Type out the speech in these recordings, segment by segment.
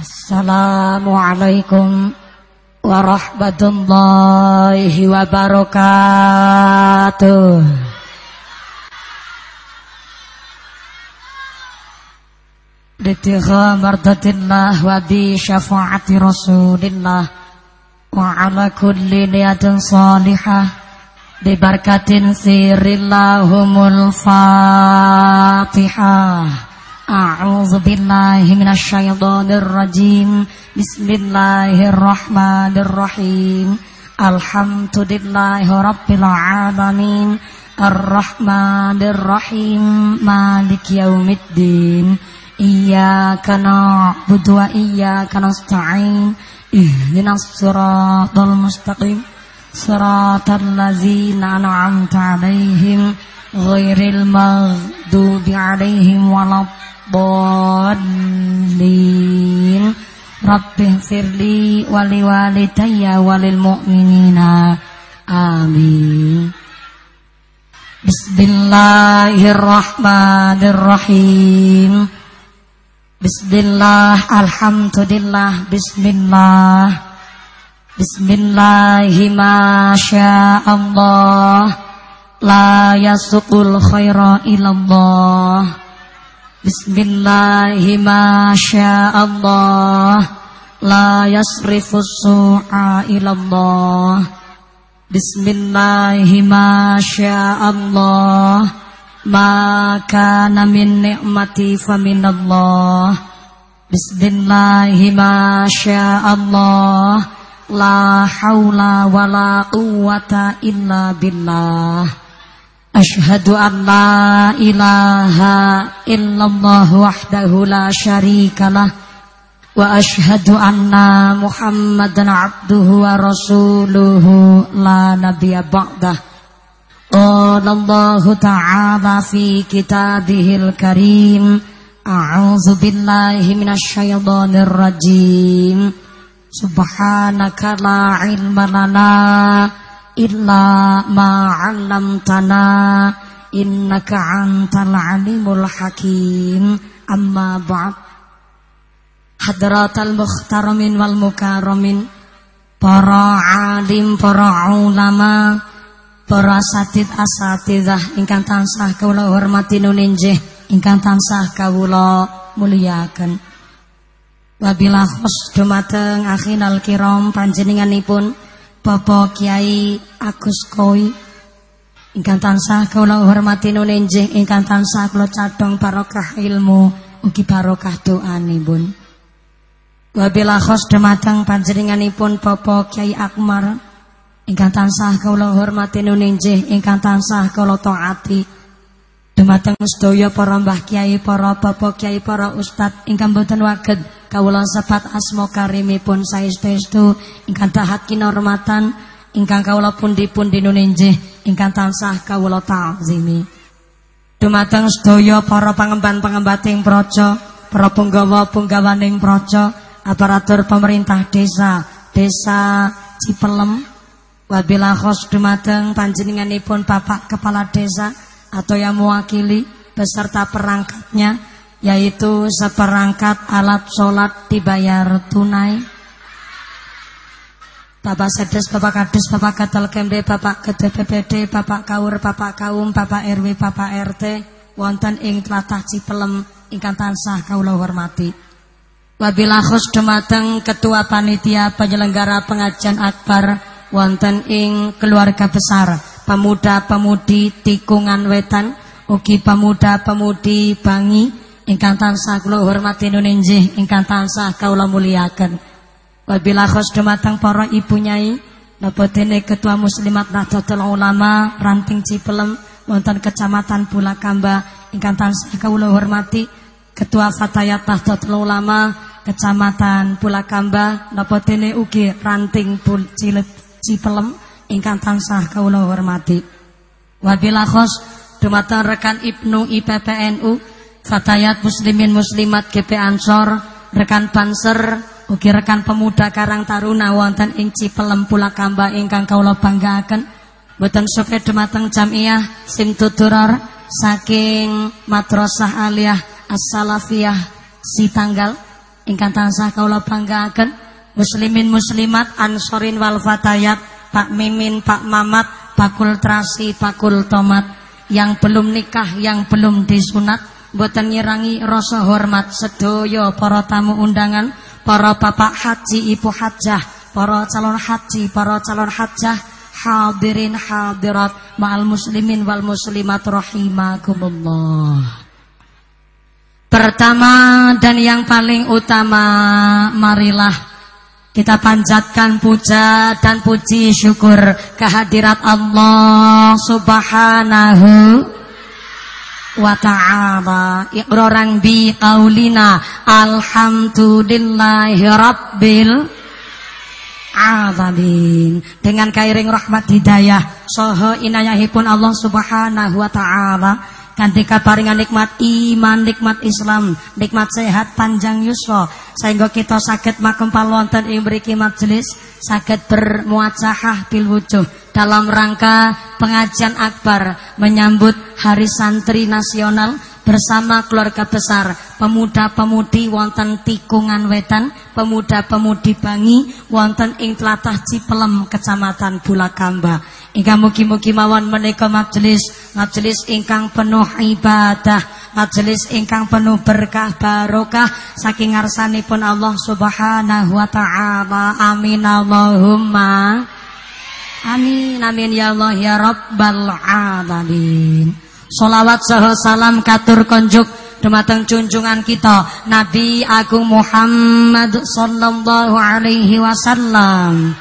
Assalamualaikum warahmatullahi wabarakatuh. Ditira mardatillah wa bi syafaati rasulillah wa ala kulli niyatin salihah bi barkatin sirillahumul fatihah. أعوذ بالله من الشيطان الرجيم بسم الله الرحمن الرحيم الحمد لله رب العالمين الرحمن الرحيم مالك يوم الدين إياك نعبد وإياك نستعين اهدنا الصراط المستقيم صراط الذين أنعمت عليهم غير المغضوب عليهم ولا الضالين رب اغفر لي ولوالدي وللمؤمنين آمين بسم الله الرحمن الرحيم بسم الله الحمد لله بسم الله بسم الله ما شاء الله لا يسق الخير إلى الله بسم الله ما شاء الله لا يصرف السوء إلى الله بسم الله ما شاء الله ما كان من نعمتي فمن الله بسم الله ما شاء الله لا حول ولا قوة إلا بالله أشهد أن لا إله إلا الله وحده لا شريك له وأشهد أن محمدا عبده ورسوله لا نبي بعده. قال الله تعالى في كتابه الكريم أعوذ بالله من الشيطان الرجيم. سبحانك لا علم لنا illa ma'allamtana innaka antal alimul hakim. Amma ba'd. Hadratal mukhtaramin wal mukaramin para alim para ulama para satid asatidah ingkang tansah kawula hormati nuninjih ingkang tansah kawula muliaken. Wabilah khus dumateng akhinal kiram panjenenganipun Bapak Kiai Agus Koi ingkang tansah kula hormati nunenjih ingkang tansah kula cadhong barokah ilmu ugi barokah doanipun. Wabila khos dumateng panjenenganipun Bapak Kiai Akmar ingkang tansah kula hormati nunenjih ingkang tansah kula taati. Dumateng sedaya para mbah kiai, para bapak kiai, para ustad ingkang boten waget kawula sepat asma karimipun saestu ingkang dahat kinormatan ingkang kawula pundi-pundi nunenjih ingkang tansah kawula ta'zimi. Dumateng sedaya para pangemban-pengembating praja para punggawa-punggawaning praja aparatur pemerintah desa desa Cipelem. Wabila khos dumateng panjenenganipun Bapak Kepala Desa atau yang mewakili beserta perangkatnya yaitu seperangkat alat sholat dibayar tunai Bapak Sedes, Bapak Kades, Bapak Gatal Kemde, Bapak Gede PPD, Bapak Kaur, Bapak Kaum, Bapak RW, Bapak RT, wonten ing tlatah Cipelem ingkang tansah kawula hormati. Wabila khus dumateng Ketua Panitia Penyelenggara Pengajian Akbar wonten ing keluarga besar pemuda-pemudi Tikungan Wetan ugi pemuda-pemudi Bangi ingkang tansah kula hormati nunenjih ingkang tansah kaula muliaken. Wabila khos dumateng para ibu nyai napa dene ketua muslimat Nahdlatul Ulama Ranting Cipelem wonten kecamatan Bulakamba. Ingkang tansah kaula hormati ketua Fatayat Nahdlatul Ulama kecamatan Bulakamba napa dene ugi Ranting Bul Cipelem ingkang tansah kaula hormati. Wabila khos dumateng rekan Ibnu IPPNU Fatayat muslimin muslimat GP Ansor rekan Banser ugi rekan pemuda Karang Taruna wonten ing Cipelem Pulakamba ingkang kawula banggaaken boten soke dumateng jamiah sing tuturor saking Madrasah Aliyah As-Salafiyah si tanggal ingkang tansah kula banggaaken muslimin muslimat ansorin wal fatayat Pak Mimin Pak Mamat Pakul Trasi Pakul Tomat yang belum nikah yang belum disunat boten nyirangi rasa hormat sedoyo para tamu undangan para bapak haji ibu hajah para calon haji para calon hajah hadirin hadirat ma'al muslimin wal muslimat rahimakumullah. Pertama dan yang paling utama marilah kita panjatkan puja dan puji syukur kehadirat Allah Subhanahu wa ta'ala iqraran bi qaulina alhamdulillahi rabbil alamin. Dengan kairing rahmat hidayah saha inayahipun Allah Subhanahu wa taala. Kanthi kaparingan nikmat iman, nikmat Islam, nikmat sehat panjang yuswa. Sehingga kita sakit makempal wonten ing mriki majelis sakit bermuacahah bil wujuh dalam rangka pengajian akbar menyambut Hari Santri Nasional bersama keluarga besar pemuda-pemudi wonten tikungan wetan pemuda-pemudi Bangi wonten ing tlatah Cipelem Kecamatan Bulakamba Ingkang mugi-mugi mawon menika majelis majelis ingkang penuh ibadah, majelis ingkang penuh berkah barokah saking ngarsanipun Allah Subhanahu wa taala. Amin Allahumma. Amin amin ya Allah ya rabbal alamin. Salawat saha salam katur konjuk dumateng junjungan kita Nabi Agung Muhammad sallallahu alaihi wasallam.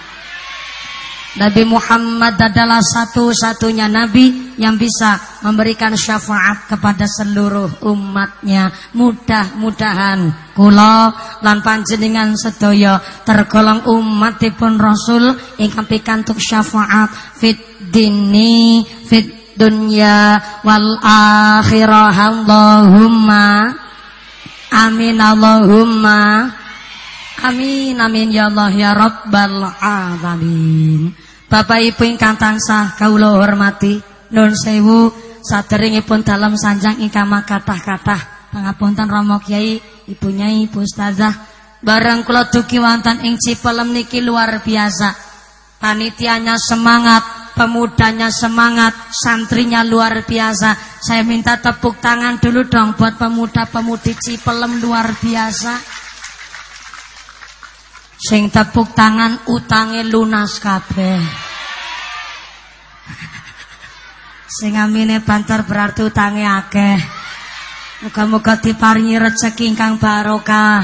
Nabi Muhammad adalah satu-satunya Nabi yang bisa memberikan syafaat kepada seluruh umatnya. Mudah-mudahan kula lan panjenengan sedaya tergolong umatipun Rasul ingkang pikantuk syafaat fit dini fit dunya wal akhirah Allahumma amin Allahumma Amin amin ya Allah ya Rabbal alamin. Bapak Ibu ingkang tansah kawula hormati, nun sewu saderengipun dalam sanjang ingkang makathah-kathah. Pangapunten Rama Kiai, Ibu Nyai, Ibu Ustazah. Bareng kula dugi wonten ing Cipelem niki luar biasa. Panitianya semangat, pemudanya semangat, santrinya luar biasa. Saya minta tepuk tangan dulu dong buat pemuda-pemudi Cipelem luar biasa. Sing tepuk tangan utange lunas kabeh. Sing amine banter berarti utange akeh. Muga-muga diparingi rezeki ingkang barokah.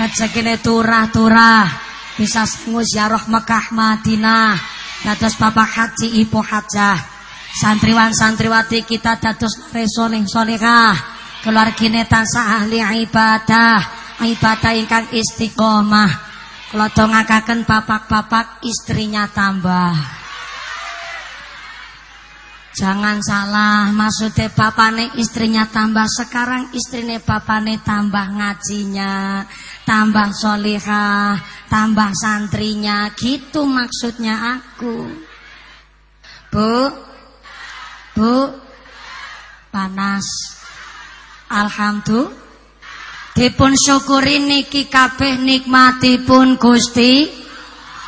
Rezekine turah-turah. Bisa ziarah Mekah Madinah. Dados Bapak Haji Ibu Hajah. Santriwan santriwati kita dados resoleh solehah. Keluargine tansah ahli ibadah. Ibadah ingkang istiqomah. Kalau ngakaken papak-papak istrinya tambah. Jangan salah, maksudnya papane istrinya tambah sekarang istrinya papane tambah ngajinya, tambah solihah, tambah santrinya, gitu maksudnya aku. Bu, bu, panas. Alhamdulillah. Dipun syukuri niki kabeh nikmatipun Gusti.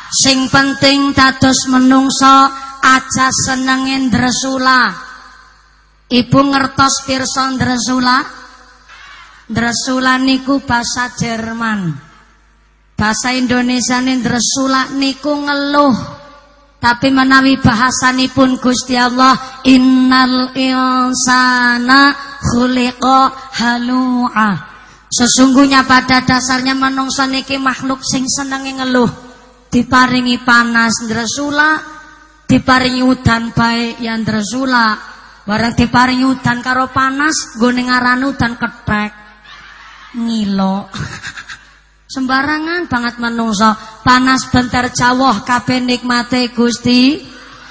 Sing penting dados menungso aja senengin Dresula. Ibu ngertos pirsa Dresula? Dresula niku bahasa Jerman. Bahasa Indonesia nih Dresula niku ngeluh. Tapi menawi bahasanipun Gusti Allah innal insana khuliqa halu'ah Sesungguhnya pada dasarnya menungso niki makhluk sing senenge ngeluh. Diparingi panas ndresula, diparingi udan baik yang ndresula. Barang diparingi udan karo panas, nggone ngaran udan ketek. Ngilo. Sembarangan banget menungso. Panas bentar jawah kabeh nikmate Gusti.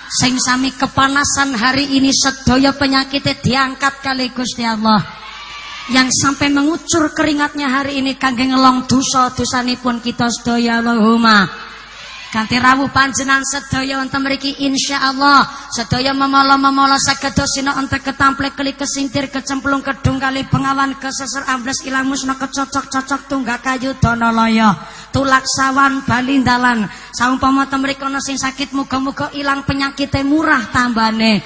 Sing sami kepanasan hari ini sedaya penyakitnya diangkat kali Gusti Allah yang sampai mengucur keringatnya hari ini kangge ngelong dosa pun kita sedaya Allahumma Ganti rawuh panjenengan sedaya wonten mriki insyaallah. Sedaya memala-memala sakedo sina ente ketample keli kesintir kecemplung kedung kali pengawan keseser ambles ilang musna kecocok-cocok tunggak kayu donolaya tulak sawan balindalan saumpama temriki ana sing sakit muga-muga ilang penyakite murah tambane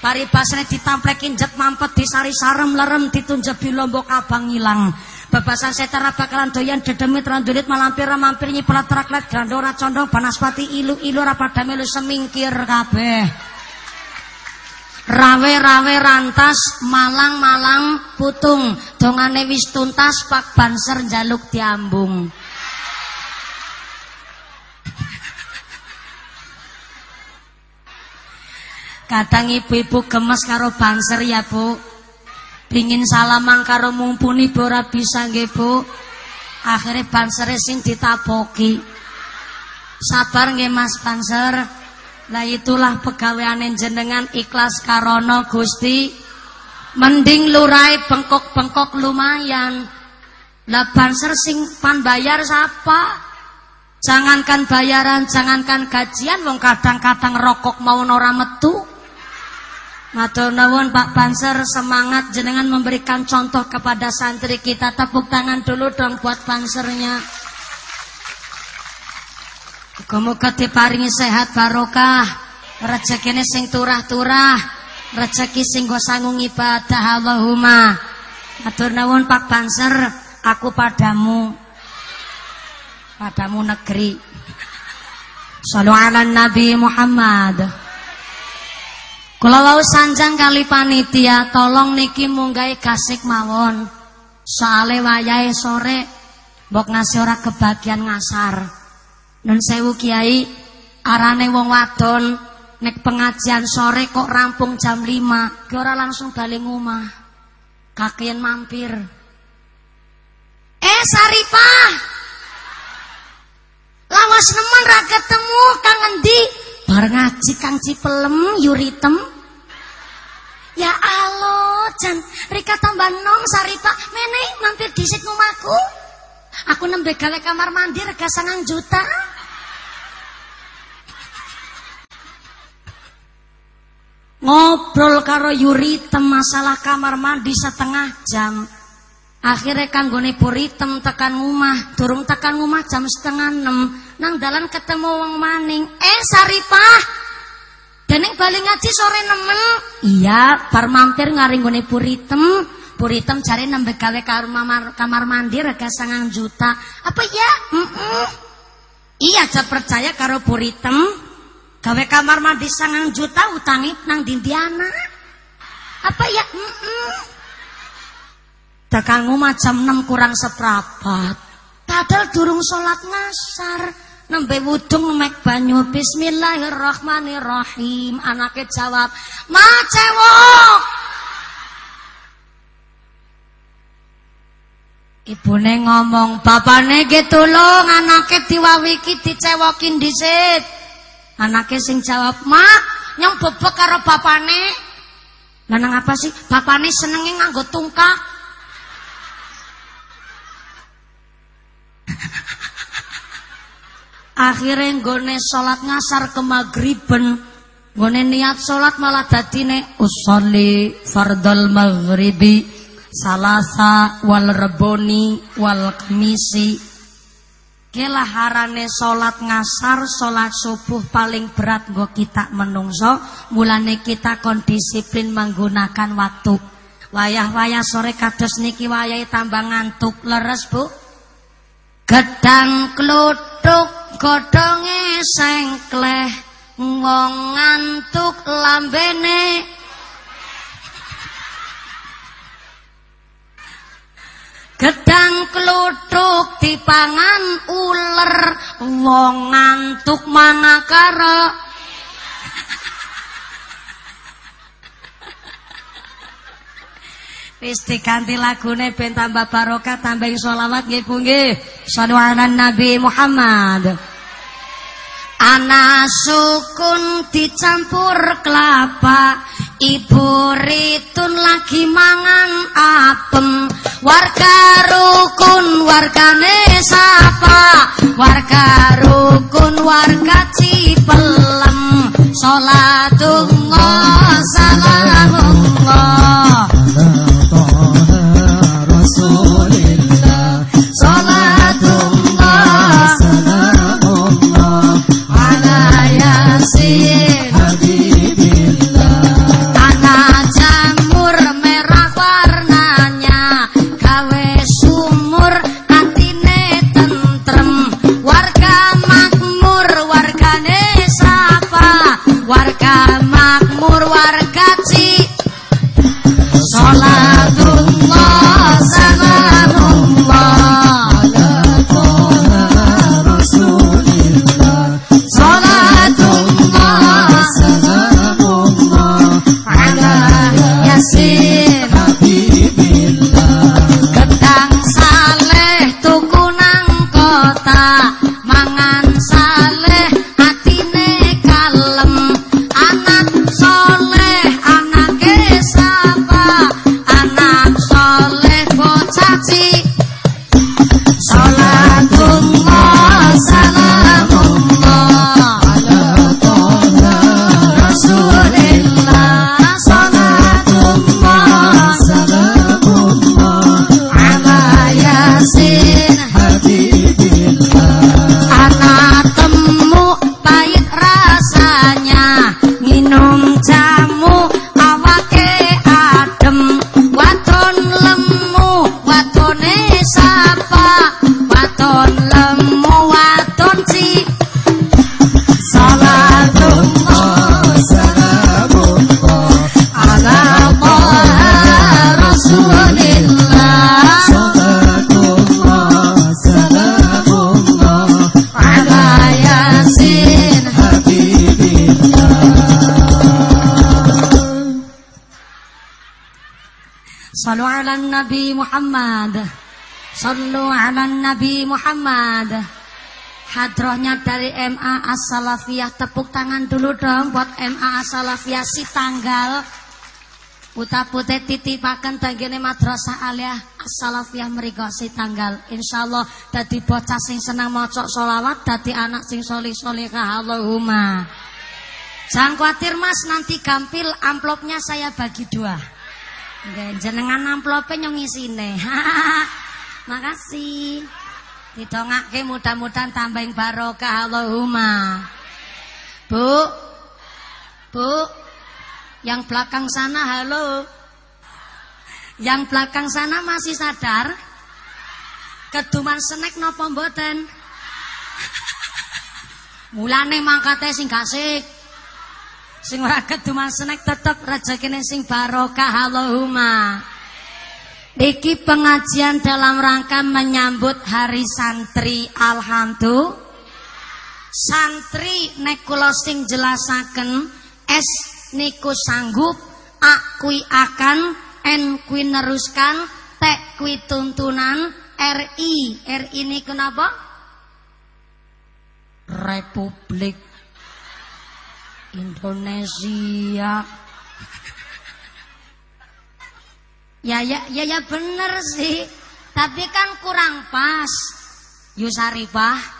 paribasane ditamplekin jet mampet disari sarem lerem ditunjebi lombok abang ilang Bebasan setan bakalan doyan dedemit randulit malampir mampir nyipelat traklet grandora condong banaspati ilu ilu rapada melu semingkir kabeh. Rawe rawe rantas malang malang putung dongane wis tuntas pak banser jaluk diambung. Kadang ibu-ibu gemes karo banser ya bu Pingin salamang karo mumpuni ora bisa nggih, Bu. Akhire bansere sing ditaboki. Sabar nggih Mas Banser. Lah itulah pegaweane jenengan ikhlas karono Gusti. Mending lurai bengkok-bengkok lumayan. Lah banser sing pan bayar siapa? Jangankan bayaran, jangankan gajian wong kadang-kadang rokok mau ora metu. Matur nuwun Pak Banser semangat jenengan memberikan contoh kepada santri kita. Tepuk tangan dulu dong buat Bansernya. Muga-muga diparingi sehat barokah. Rezekine sing turah-turah. Rezeki sing go sanggung ibadah Allahumma. Matur nuwun Pak Banser, aku padamu. Padamu negeri. Sallu ala Nabi Muhammad. Kula wau sanjang kali panitia, tolong niki munggahe gasik mawon. Soale wayahe sore mbok ngasih ora kebagian ngasar. Nun sewu Kiai, arane wong wadon nek pengajian sore kok rampung jam 5, ki ora langsung bali ngomah. Kakean mampir. Eh Saripah. Lawas nemen ra ketemu Kang? Bar ngaji Kang Cipelem yuritem. Ya Allah, Jan, Rika tambah nom Saripa, mene mampir disit rumahku. Aku nembe gawe kamar mandi rega sangang juta. Ngobrol karo Yuritem masalah kamar mandi setengah jam. Akhirnya kanggone puritem tekan rumah, durung tekan rumah jam setengah enam. Nang dalan ketemu wong maning. Eh Saripah, Deneng bali ngaji sore nemen. Iya, bar mampir ngaring gone puritem. Puritem cari nembe gawe kamar, kamar mandi rega sangang juta. Apa ya? Mm -mm. Iya, aja percaya karo puritem. Gawe kamar mandi sangang juta utangi nang dindiana. Apa ya? Mm -mm. Macam 6 kurang seprapat. Padahal durung sholat ngasar. Nembe wudung mek banyu Bismillahirrahmanirrahim. Anaknya jawab, "Ma cewok." Ibune ngomong, "Bapane ge tulung anake diwawiki dicewokin dhisik." Anake sing jawab, "Mak, nyong bebek karo bapane." Lah apa sih? Bapane senenge nganggo tungkak. Akhirnya nggone sholat ngasar ke maghriben Nggone niat sholat malah dadine usolli fardal maghribi salasa wal reboni wal kemisi Kela harane sholat ngasar, sholat subuh paling berat gue kita menungso. Mulane kita kondisiplin menggunakan waktu. Wayah-wayah sore kados niki wayah tambah ngantuk leres bu. Gedang kluthuk godhonge sengkleh wong ngantuk lambene. Gedang kluthuk dipangan uler wong ngantuk manakara Wis diganti lagune ben tambah barokah tambah sholawat nggih Bu nggih. Nabi Muhammad. Ana sukun dicampur kelapa Ibu ritun lagi mangan apem Warga rukun wargane sapa Warga rukun warga cipelem salatullah Nabi Muhammad Sallu ala Nabi Muhammad Hadrohnya dari MA As-Salafiyah Tepuk tangan dulu dong Buat MA As-Salafiyah si tanggal. Puta putih titipakan tanggini madrasah aliyah As-Salafiyah mereka si tanggal. InsyaAllah dadi bocah sing senang mocok solawat Dadi anak sing soli solihah Allahumma. Jangan khawatir mas nanti gampil amplopnya saya bagi dua Nggih, jenengan amplope nyong isine. Makasih. Didongake mudah-mudahan tambahin barokah Allahumma. Bu. Bu. Yang belakang sana halo. Yang belakang sana masih sadar? Keduman senek napa mboten? Mulane mangkate sing gasik. Sing ora keduman senek tetep rezekine sing barokah Allahumma. Iki pengajian dalam rangka menyambut hari santri alhamdulillah. Santri nek kula sing jelasaken S niku sanggup, A kui akan, N kui neruskan, T kui tuntunan, RI, RI ini kenapa? Republik Indonesia. Ya ya ya ya bener sih. Tapi kan kurang pas. Yusarifah.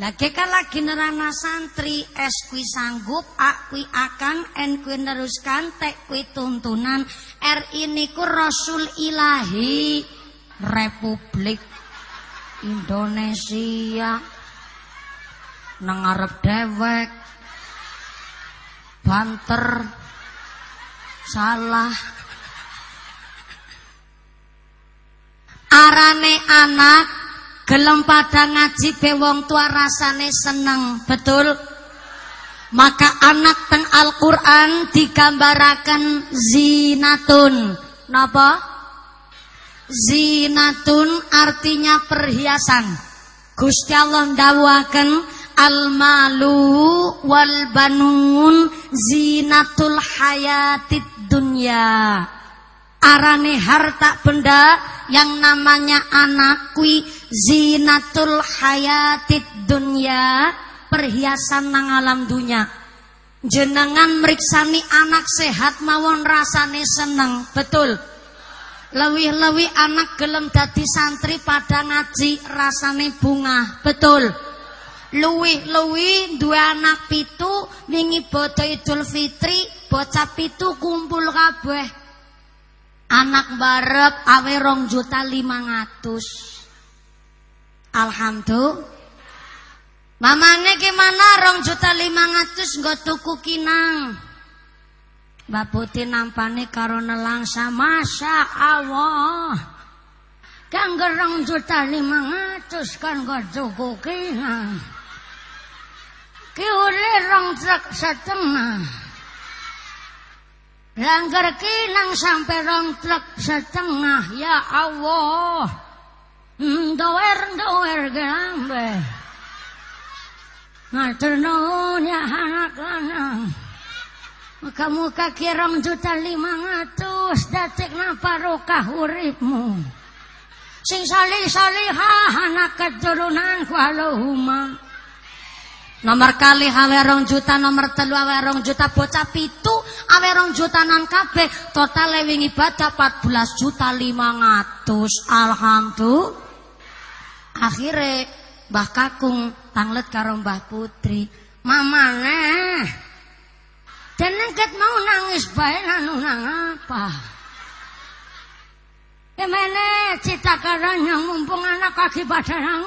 Lagi kan lagi nerana santri S kui sanggup A kui akan N kui neruskan T kui tuntunan R ini ku Rasul Ilahi Republik Indonesia nang arep dewek banter. Salah. Arane anak gelem pada ngaji be wong tua rasane seneng betul? Maka anak teng Al-Qur'an digambaraken zinatun. Napa? Zinatun artinya perhiasan. Gusti Allah ndawaken al malu wal banun zinatul hayatid dunya. Arane harta benda yang namanya anak kui zinatul hayatid dunya perhiasan nang alam dunia jenengan meriksani anak sehat mawon rasane seneng betul? Lewi-lewi anak gelem dadi santri pada ngaji rasane bunga betul luwi-luwi dua anak pitu wingi bodo Idul Fitri bocah pitu kumpul kabeh. Anak barep awe rong juta lima ngatus alhamdulillah. Mamane gimana rong juta lima ngatus nggo tuku kinang. Mbak Putih nampane karo nelangsa Masya Allah Kang gerong juta lima ngatus kan nggo tuku kinang Ki ure rong truk setengah Langgar kinang sampai rong truk setengah Ya Allah Doer-doer gelambe Matur nuwun ya anak lanang. Muka-muka kirong juta lima ngatus datik napa rokah uripmu. Sing salih salihah anak keturunan kualohuma. Nomor kali awe rong juta, nomor telu awe rong juta, bocah pitu awe rong juta nan kabeh. Total wingi ibadah 14 juta lima ngatus. Alhamdulillah. Akhirnya Mbah Kakung tanglet karo Mbah Putri. Mamane. Deneng ket mau nangis bae anu nang apa? Kemene cita karanya mumpung anak kaki pada nang.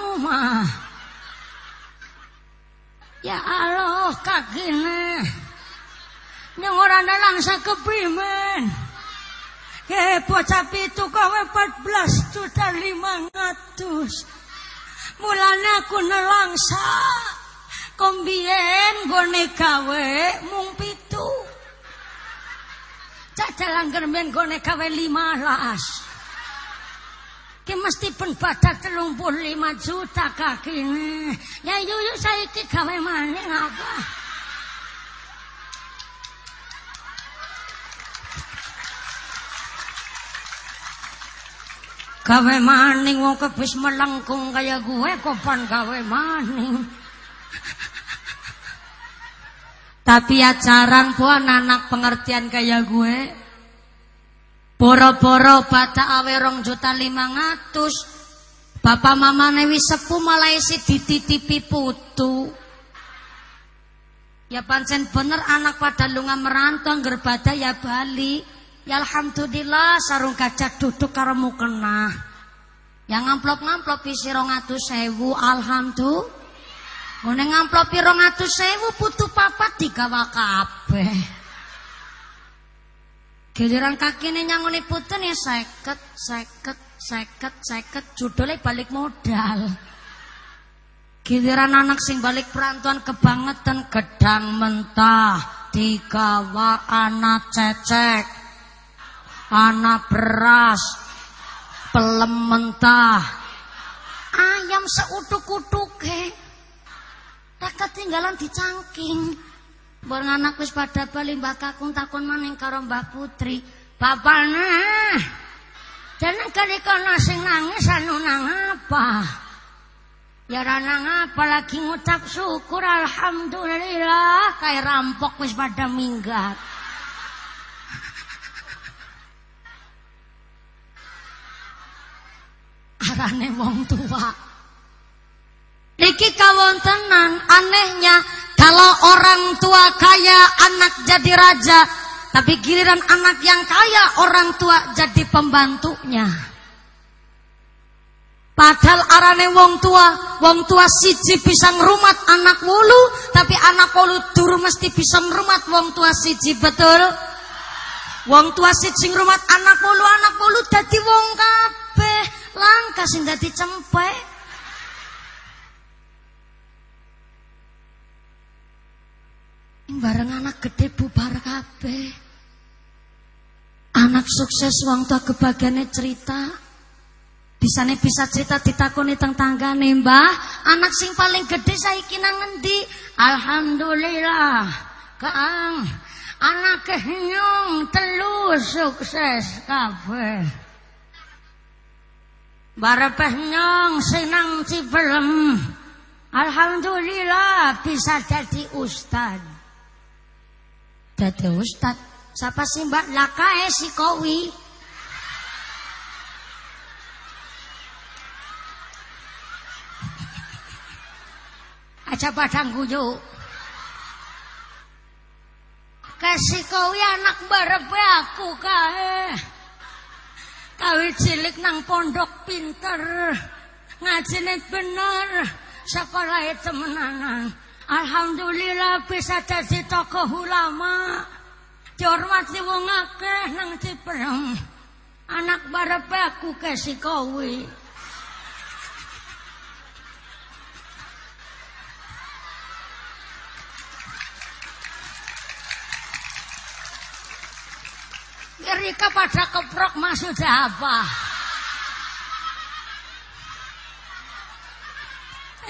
Ya Allah kakine. Yang orang dalang sakeprimen. Ke bocah pitu kowe 14 juta 500. Mulane aku nelangsa. Kombien gone gawe mung pitu. Cadalan germen gone gawe 15. Ki mesti pun badak 35 juta kakine. Ya yuyu saiki gawe maning apa? Gawe maning wong kebis melengkung kaya gue kopan gawe maning. Tapi ya jarang anak pengertian kaya gue. Boro-boro bata awe rong juta lima ngatus. Bapak mama newi sepu malah isi dititipi putu. Ya pancen bener anak pada lunga merantau gerbada ya balik. Ya alhamdulillah sarung kaca duduk karo mukena. Yang ngamplop-ngamplop isi rongatu sewu alhamdulillah. Ngene ngamplopi sewu putu papat digawa kabeh. Giliran kakine nyangoni putun ya seket, seket, seket, seket, judulnya balik modal. Giliran anak sing balik perantuan kebangetan gedang mentah digawa anak cecek anak beras, pelem mentah, ayam seutuk-utuke. Tak ketinggalan dicangking. Bareng anak wis pada bali Mbah Kakung takon maning karo Mbah Putri. Bapakne. Dan kali kono sing nangis anu nang apa? Ya nang apa lagi ngucap syukur alhamdulillah kayak rampok wis pada minggat. arane wong tua. Iki kawontenan anehnya kalau orang tua kaya anak jadi raja, tapi giliran anak yang kaya orang tua jadi pembantunya. Padahal arane wong tua, wong tua siji bisa ngerumat anak wulu, tapi anak wulu duru mesti bisa ngerumat wong tua siji, betul? Wong tua siji ngerumat anak wulu, anak wulu dadi wong kabeh langka sing dadi cempek bareng anak gede bubar kabeh. Anak sukses wong tua kebagiannya cerita. Bisa nih bisa cerita ditakoni tentang tanggane mbah anak sing paling gede saiki nang ngendi? Alhamdulillah kaang anak kenyong telu sukses kabeh. Barepeh nyong senang cipelem. Alhamdulillah bisa jadi ustad. Jadi ustad. Siapa sih mbak lakae si kowi? aja padang guyu. Kasih kowe anak barepe aku kae. Kawi cilik nang pondok pinter. Ngajine bener. Sekolahe temenanan. Alhamdulillah bisa jadi tokoh ulama. Dihormati wong akeh nang Ciperem. Anak barepe aku kasih kowe. Rika pada keprok maksudnya apa?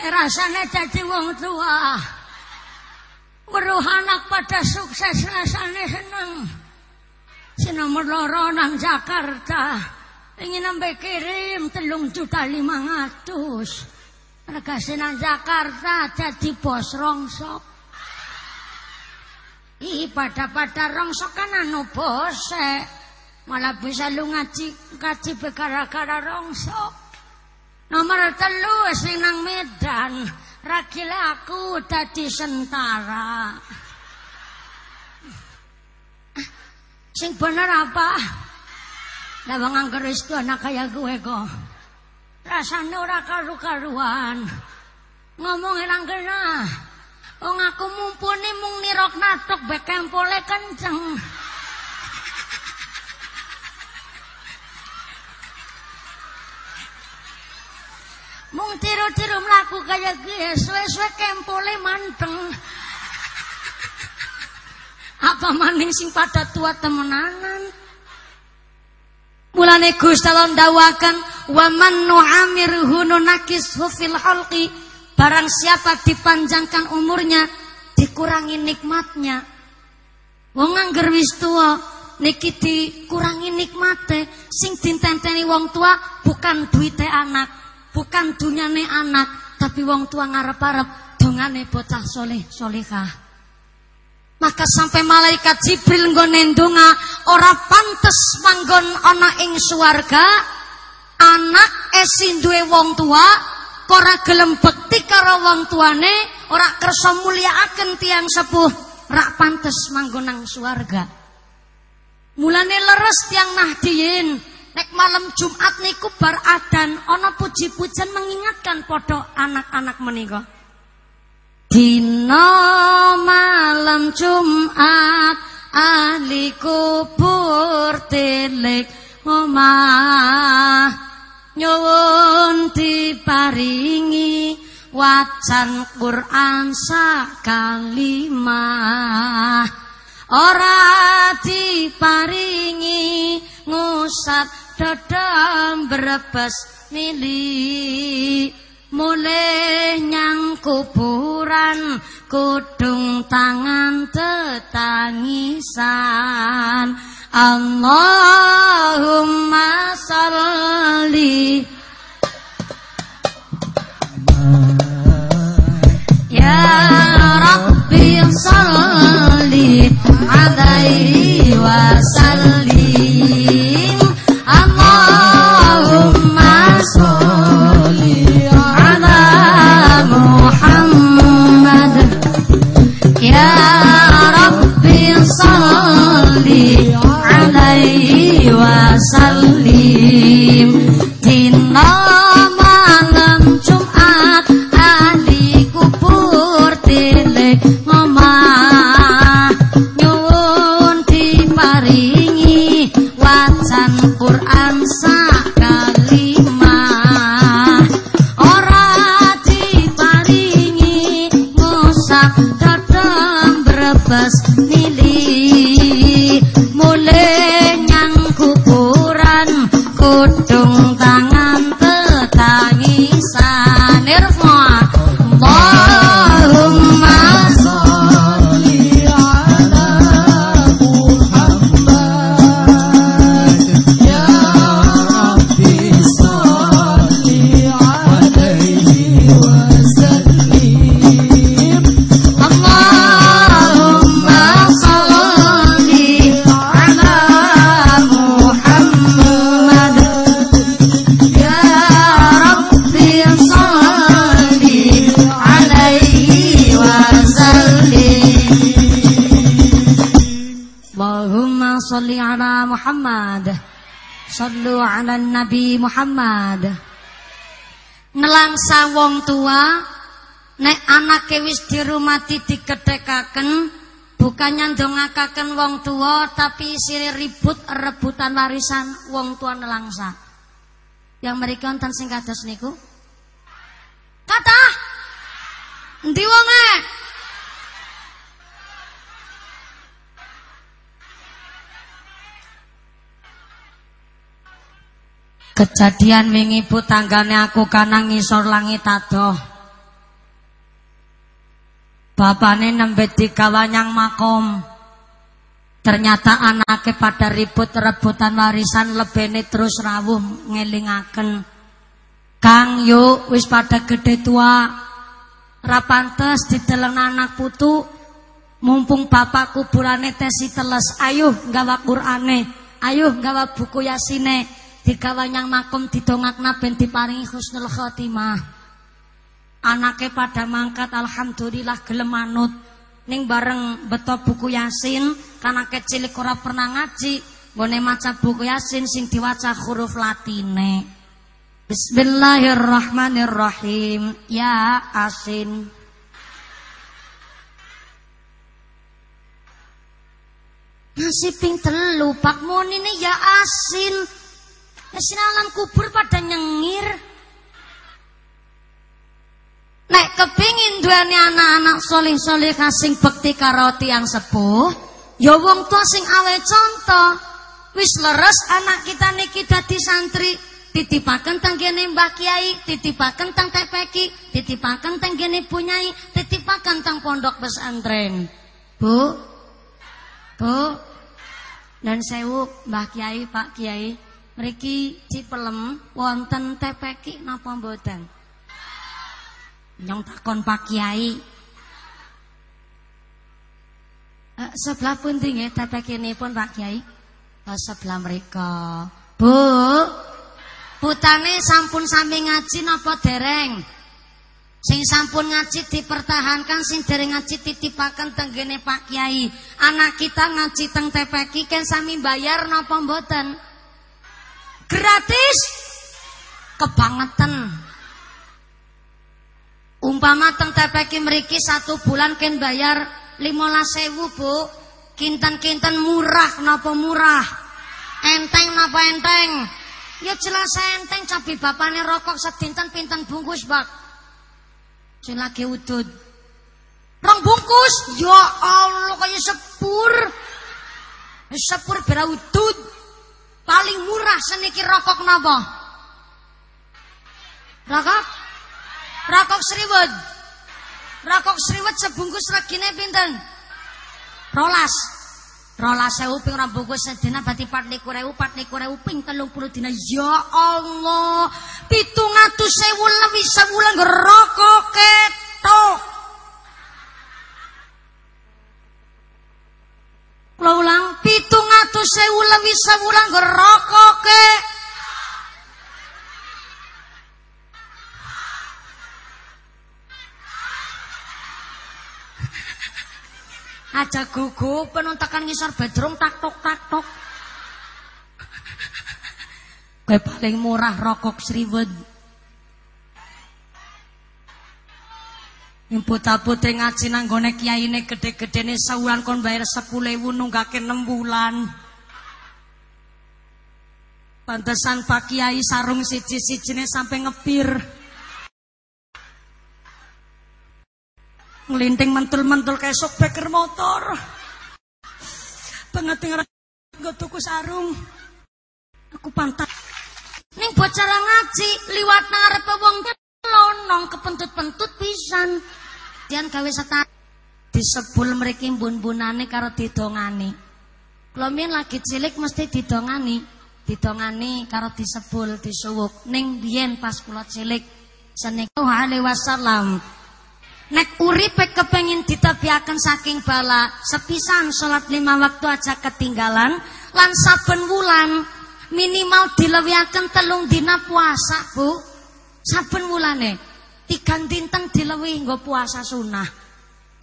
Rasanya jadi wong tua. Weruh anak pada sukses rasanya seneng. Sinomor loro nang Jakarta. Ingin nambah kirim telung juta lima ngatus. Mereka senang Jakarta jadi bos rongsok. Ih pada pada rongsok kan anu bose. Malah bisa lu ngaji ngaji gara-gara rongsok. Nomor telu sing nang Medan. Ragil aku dadi sentara. Sing bener apa? Lah wong angger itu anak kaya gue kok. Rasane ora karu-karuan. Ngomong elang kena. Wong aku mumpuni mung nirok natok bekempole kenceng. Mung tiru-tiru mlaku kaya gue, suwe-suwe kempole manteng. Apa maning sing pada tua temenanan? Mulane Gusti Allah ndawakan wa man nu'amirhu nunakishu fil halqi Barang siapa dipanjangkan umurnya, dikurangi nikmatnya. Wong angger wis tuwa niki dikurangi nikmate sing dintenteni wong tua bukan duite anak, bukan dunyane anak, tapi wong tua ngarep-arep dongane bocah soleh solehah. Maka sampai malaikat Jibril nggone ndonga ora pantes manggon ana ing swarga anak esin duwe wong tua ora gelem bekti karo wong tuane, ora kersa mulyakaken tiang sepuh, rak pantes manggon nang swarga. Mulane leres tiang Nahdiyin, nek malam Jumat niku bar adan ana puji-pujian mengingatkan podo anak-anak menika. Dina malam Jumat ahli kubur tilik omah nyuwun diparingi wacan Quran sakalimah ora diparingi ngusap dadam brebes mili mulai nyang kuburan kudung tangan tetangisan. Allahumma salli. Ya Rabbi salli alaihi wa wasallim Sallu ala Nabi Muhammad Nelangsa wong tua Nek anake wis dirumati digedhekaken bukannya ndongakaken wong tua tapi sire ribut rebutan warisan wong tua nelangsa. Yang mereka wonten sing kados niku? Kata Endi wonge? Kejadian wingi bu tanggane aku kanang ngisor langit adoh. Bapane nembet di kawanyang makom. Ternyata anaknya pada ribut rebutan warisan lebene terus rawuh ngelingaken. Kang yuk wis pada gede tua. Rapantes dideleng anak putu. Mumpung bapak kuburane tesi teles. Ayo gawa Qur'ane. Ayo gawa buku yasine digawanyang makom didongakna ben diparingi husnul khotimah anake pada mangkat alhamdulillah gelem manut. Ning bareng beto buku yasin karena kecil ora pernah ngaji gone maca buku yasin sing diwaca huruf latine. Bismillahirrahmanirrahim. Ya asin. Nasi ping telu Pak ini ya asin Mesin alam kubur pada nyengir. Nek kepingin duane anak-anak solih-solih kasing bekti karoti yang sepuh, ya wong tua sing awe contoh. Wis leres anak kita niki dadi santri, titipaken teng kene Mbah Kiai, titipaken teng TPK, titipaken teng kene Bunyai, titipaken teng pondok pesantren. Bu. Bu. Dan sewu Mbah Kiai, Pak Kiai, Mriki Cipelem wonten tepeki napa mboten? Nyong takon Pak Kiai. Uh, sebelah pundi nggih pun Pak Kiai? Oh, sebelah mereka. Bu. Putane sampun sami ngaji napa dereng? Sing sampun ngaji dipertahankan, sing dereng ngaji titipaken tenggene Pak Kiai. Anak kita ngaji teng TPK kan sami bayar napa mboten? Gratis. Kebangetan. Umpama teng TPK meriki satu bulan ken bayar sewu bu. Kinten-kinten murah napa murah? Enteng napa enteng? Ya jelas enteng cabai bapaknya rokok sedinten pinten bungkus bak. Sing lagi udud rong bungkus? Ya Allah kaya sepur sepur bera udud Paling murah seniki rokok napa? Rokok? Rokok seriwet. Rokok seriwet sebungkus regine pinten? Rolas. Rolas sewu ping rong bungkus sedina berarti 24.000 24.000 ping 30 dina. Ya Allah, 700.000 lebih sebulan rokok ketok. Kula ulang 700.000 lebih sebulan ngerokok ke. Aja gugu penuntakan ngisor bedroom tak tok tak tok. Kowe paling murah rokok seriwet. Imput-apute ngaji nang gone kiyaine gede-gedene sewulan kon bayar 10.000 nunggake 6 bulan. Pantesan Pak Kiai sarung siji-sijine sampai ngepir. Ngelinting mentul-mentul kayak beker motor. Pengeting gue tuku sarung. Aku pantat. Ning bocah ngaji liwat ngarep wong lonong kepentut-pentut pisan. Dian gawe setan disebul mriki bun-bunane karo didongani. Kula lagi cilik mesti didongani, didongani karo disebul, disuwuk. Ning biyen pas kula cilik sallallahu alaihi wasallam Nek uripe kepengin ditabiaken saking bala, sepisan salat lima waktu aja ketinggalan, lan saben wulan minimal dilewiaken telung dina puasa, Bu. Saben wulane tiga dinten dilewi nggo puasa sunnah.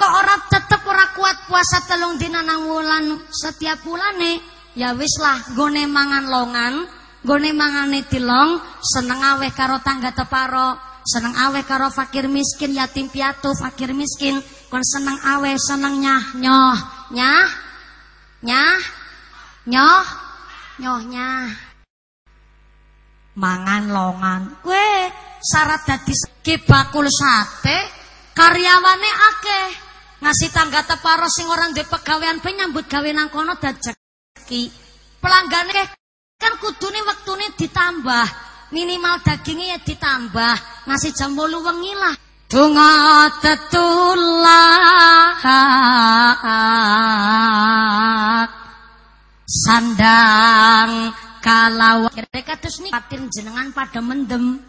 Kok ora tetep ora kuat puasa telung dina nang wulan setiap bulane Ya wis lah, gone mangan longan, gone mangane tilong, seneng aweh karo tangga teparo, seneng aweh karo fakir miskin, yatim piatu, fakir miskin, kon seneng aweh, seneng nyah, nyoh, nyah, nyah, nyoh, nyohnya. Mangan longan, kue syarat dadi bakul sate, karyawane akeh. Ngasih tangga teparo sing orang duwe pegawean penyambut gawe nang kono dajeki pelanggane kan kudune wektune ditambah. Minimal dagingnya ya ditambah. Ngasih jam 8 wengi lah. Tunga tetulak sandang kalau kira terus nih jenengan pada mendem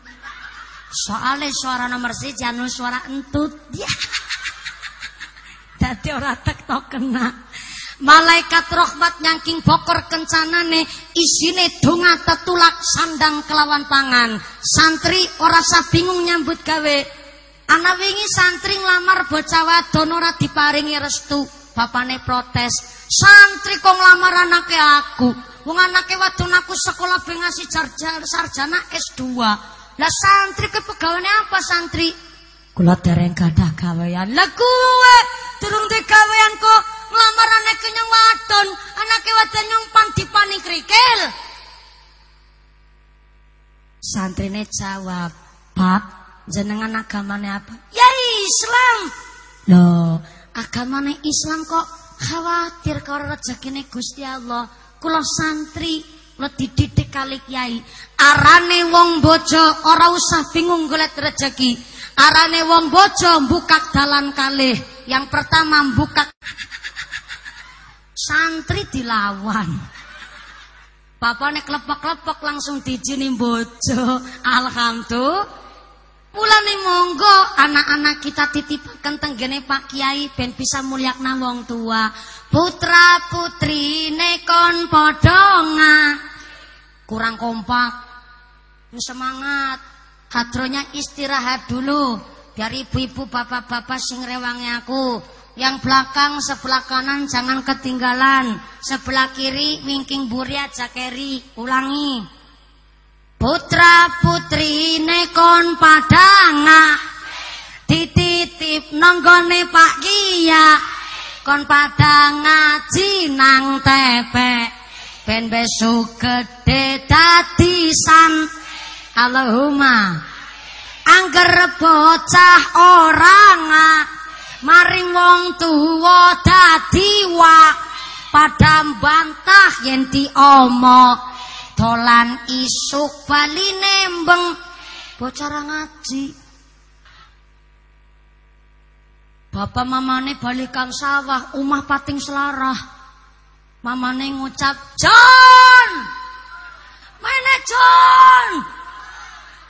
soalnya suara nomor si anu suara entut ya dadi ora tekno kena Malaikat rahmat nyangking bokor kencanane isine donga tetulak sandang kelawan pangan. Santri ora sa bingung nyambut gawe. Ana wingi santri nglamar bocah wadon ora diparingi restu. Bapane protes. Santri kok nglamar anake aku. Wong anake wadon aku sekolah be ngasih sarjana S2. Lah santri ke apa santri? Kula dereng gadah gawean. Lah kuwe durung digawean kok nglamar anake nyong wadon, anake wadon nyumpang dipani krikil. Santrine jawab, "Pak, jenengan agamane apa?" "Ya Islam." Loh, agamane Islam kok khawatir karo rezekine Gusti Allah. Kula santri lo dididik kali kiai. Arane wong bojo ora usah bingung golek rezeki. Arane wong bojo buka dalan kalih. Yang pertama buka santri dilawan. Bapaknya kelepek-kelepek langsung dijini bojo. Alhamdulillah. Mulane monggo anak-anak kita titipaken tenggene Pak Kiai ben bisa mulyakna wong tua. Putra putri nekon podonga. Kurang kompak. Semangat. Hadronya istirahat dulu. Biar ibu-ibu bapak-bapak sing rewangi aku. Yang belakang sebelah kanan jangan ketinggalan. Sebelah kiri wingking buri aja keri. Ulangi. Putra putri nekon padanga. Dititip nonggone Pak Kia. Kon padang ngaji nang tepek. Ben besok gede dadisan. Allahumma. Angger bocah orang maring wong tuwa dadi wa padha bantah yen diomo dolan isuk bali nembeng bocah ngaji. Bapak mamane bali kang sawah umah pating selarah mamane ngucap John mana John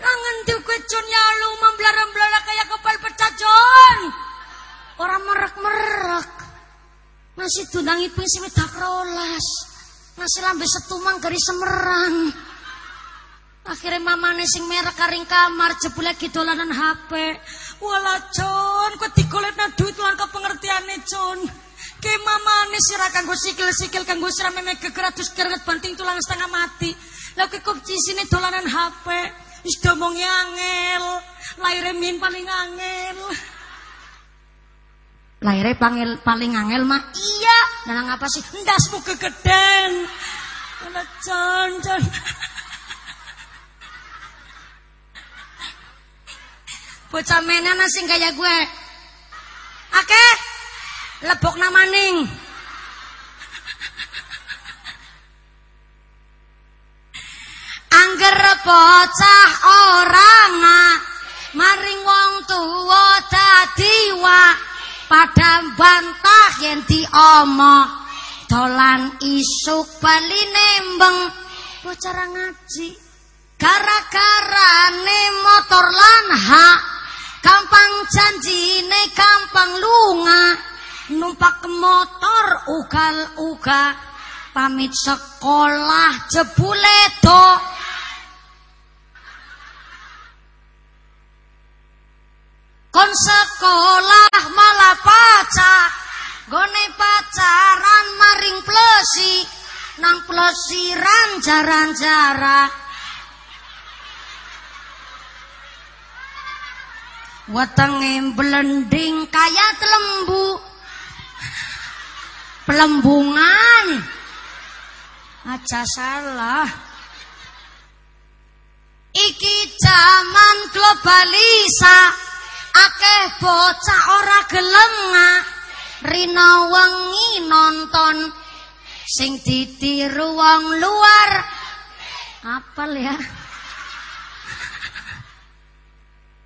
Nangan kowe John ya lu memblara-blara kayak kepal pecah John Orang merek-merek. Masih tundang iping sing wedak rolas. Masih lambe setumang gari semerang. Akhirnya mamane sing merek karing kamar jebule dolanan HP. Wala John, kok digolekna duit lan kepengertiane John. Ke mamane sira kanggo sikil-sikil kanggo sira meme gegeratus keringet banting tulang setengah mati. Lah kok cisine dolanan HP. Wis domongi angel. Laire min paling angel. Lahirnya panggil paling angel mah iya. Nah ngapa sih? Ndasmu kegeden. John, John. Bocah menan sing kaya gue. Oke. Lebok namaning. Angger bocah orang maring wong tuwa dadi wa padha bantah yen diomong dolan isuk bali nembeng bocah ngaji. Gara-gara ne motor lan hak gampang janjine gampang lunga numpak motor ugal-uga pamit sekolah jebule do kon sekolah malah pacar gone pacaran maring plesi nang plesiran jaran-jaran. Wetenge blending kaya lembu pelembungan. Aja salah. Iki zaman globalisa. Akeh bocah ora gelem rina wengi nonton. Sing ditiru wong luar. Apal ya?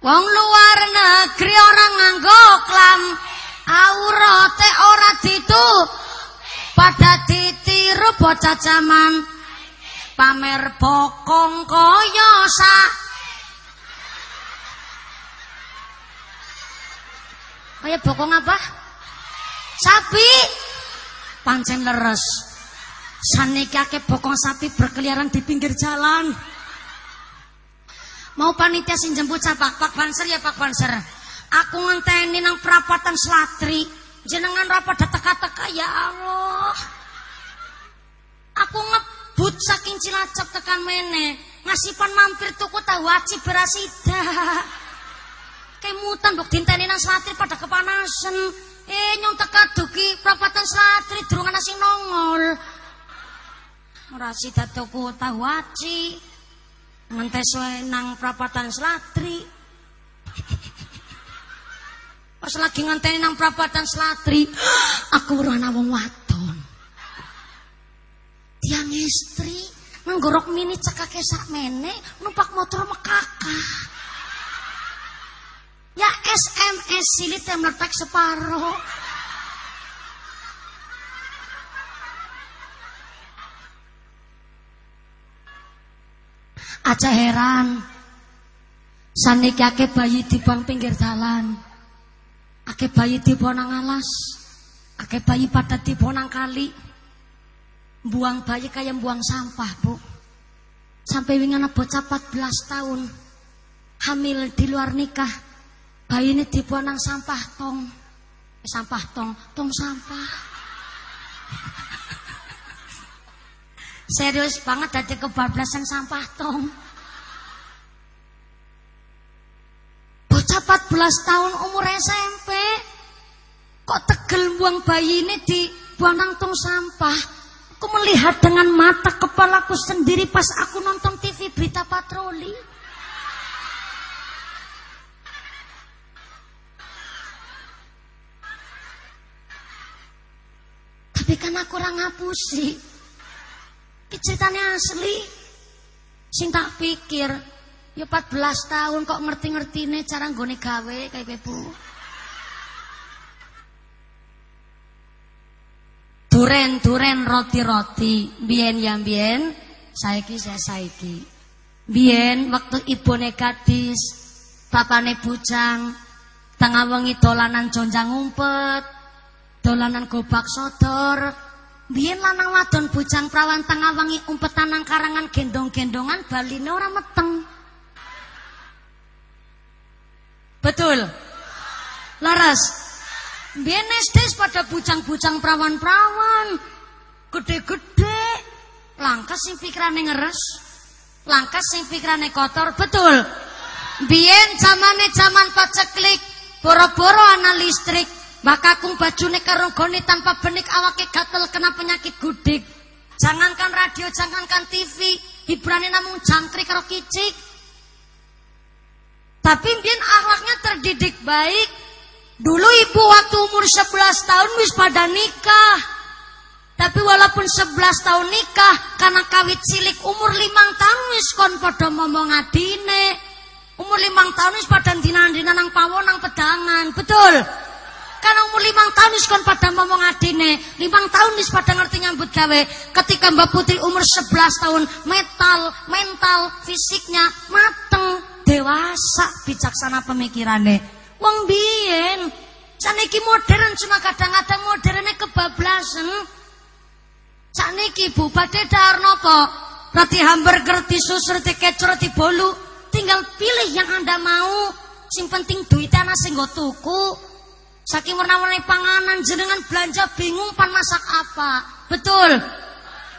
Wong luar negeri orang nganggo klam aurate ora ditu pada ditiru bocah zaman pamer bokong kaya sa kaya bokong apa sapi pancen leres saniki akeh bokong sapi berkeliaran di pinggir jalan Mau panitia sing jemput siapa? Pak Banser ya Pak Banser. Aku ngenteni nang perapatan Selatri. Jenengan rapat teka-teka ya Allah. Aku ngebut saking Cilacap tekan mene. Ngasipan mampir tuku tahu aci berasida. Kemutan buk dinteni nang Selatri pada kepanasan. Eh nyong teka duki perapatan Selatri durungan nasi nongol. Rasida tuku tahu aci. Ngentes nang prapatan Slatri. Pas lagi ngenteni nang prapatan Slatri, aku weruh ana wong wadon. Tiang istri nggorok mini cekake sakmene numpak motor mekakah. Ya SMS silit yang meletak separuh. Aja heran. Saniki ake bayi di bang pinggir jalan. Ake bayi di nang alas. Ake bayi pada di nang kali. Buang bayi kayak buang sampah, Bu. Sampai wingan bocah 14 tahun. Hamil di luar nikah. Bayi ini dibuang nang sampah tong. Eh, sampah tong, tong sampah. Serius banget dari kebablasan sampah tong. 14 tahun umur SMP. Kok tegel buang bayi ini di buang nang tong sampah. Aku melihat dengan mata kepalaku sendiri pas aku nonton TV berita patroli. Tapi kan aku orang ngapusi. Ceritanya asli. Sing tak pikir, ya 14 tahun kok ngerti-ngerti nih cara nggone gawe kayak ibu. Duren-duren roti-roti, bien yang bien, saiki saya saiki. Bien waktu ibu gadis, papane bujang, tengah wengi dolanan jonjang ngumpet, dolanan gobak sodor, Biyen lanang wadon bujang prawan tengah wangi umpetan karangan gendong-gendongan baline ora meteng. Betul. Laras. Biyen SD pada bujang-bujang prawan-prawan. Gede-gede. Langkas sing pikirane ngeres. Langkas sing pikirane kotor. Betul. Biyen zamane zaman paceklik. Boro-boro ana listrik. Bakakung bajune karo gone tanpa benik awake gatel kena penyakit gudik. Jangankan radio, jangankan TV, hiburannya namun jangkrik karo kicik. Tapi mbiyen akhlaknya terdidik baik. Dulu ibu waktu umur 11 tahun wis pada nikah. Tapi walaupun 11 tahun nikah, karena kawit cilik umur 5 tahun wis kon padha ngomong adine. Umur 5 tahun wis pada dina-dina nang pawon nang pedangan. Betul? Karena umur limang tahun wis kon pada ngomong adine, limang tahun wis pada ngerti nyambut gawe. Ketika Mbak Putri umur 11 tahun, metal, mental, fisiknya mateng, dewasa, bijaksana pemikirannya. Wong biyen saniki modern cuma kadang-kadang modernnya kebablasan. Saniki Bu badhe dar nopo? Roti hamburger, roti sus, roti kecur, roti bolu. Tinggal pilih yang Anda mau. Sing penting duit anak sing tuku. Saking warna-warni panganan jenengan belanja bingung pan masak apa. Betul.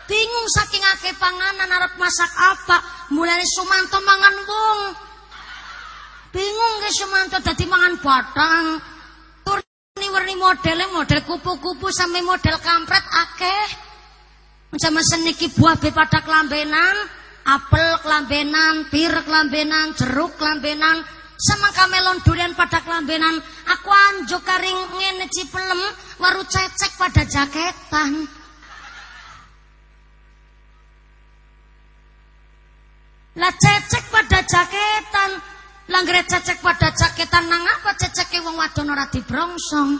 Bingung saking akeh panganan arep masak apa. Mulane Sumanto mangan wong. Bingung ke Sumanto dadi mangan batang. Warni-warni modelnya model kupu-kupu sampai model kampret akeh. Sama seniki buah be pada kelambenan, apel kelambenan, pir kelambenan, jeruk kelambenan, semangka melon durian pada kelambenan. Aku anjuk karing ngene cipelem, waru cecek pada jaketan. Lah cecek pada jaketan. Langgre cecek pada jaketan nang apa ceceke wong wadon ora dibrongsong.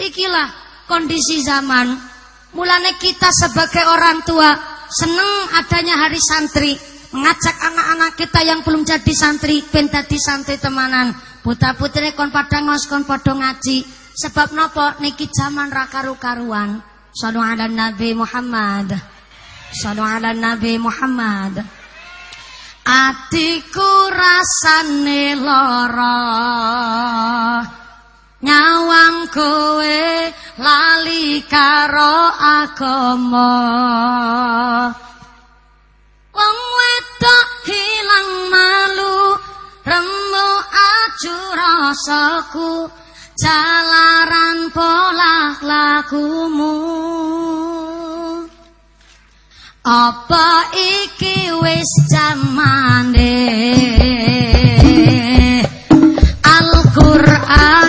Ikilah kondisi zaman. Mulane kita sebagai orang tua seneng adanya hari santri, mengajak anak-anak kita yang belum jadi santri ben dadi santri temanan. Putra-putri kon padha ngos kon padha ngaji. Sebab nopo niki zaman ra karu-karuan. Sallu ala Nabi Muhammad. Sallu ala Nabi Muhammad. Atiku rasane lara. Nyawang kowe lali karo agama. Wong wedok hilang malu, remu aju rasaku jalaran pola lakumu apa iki wis jamane? Al-Qur'an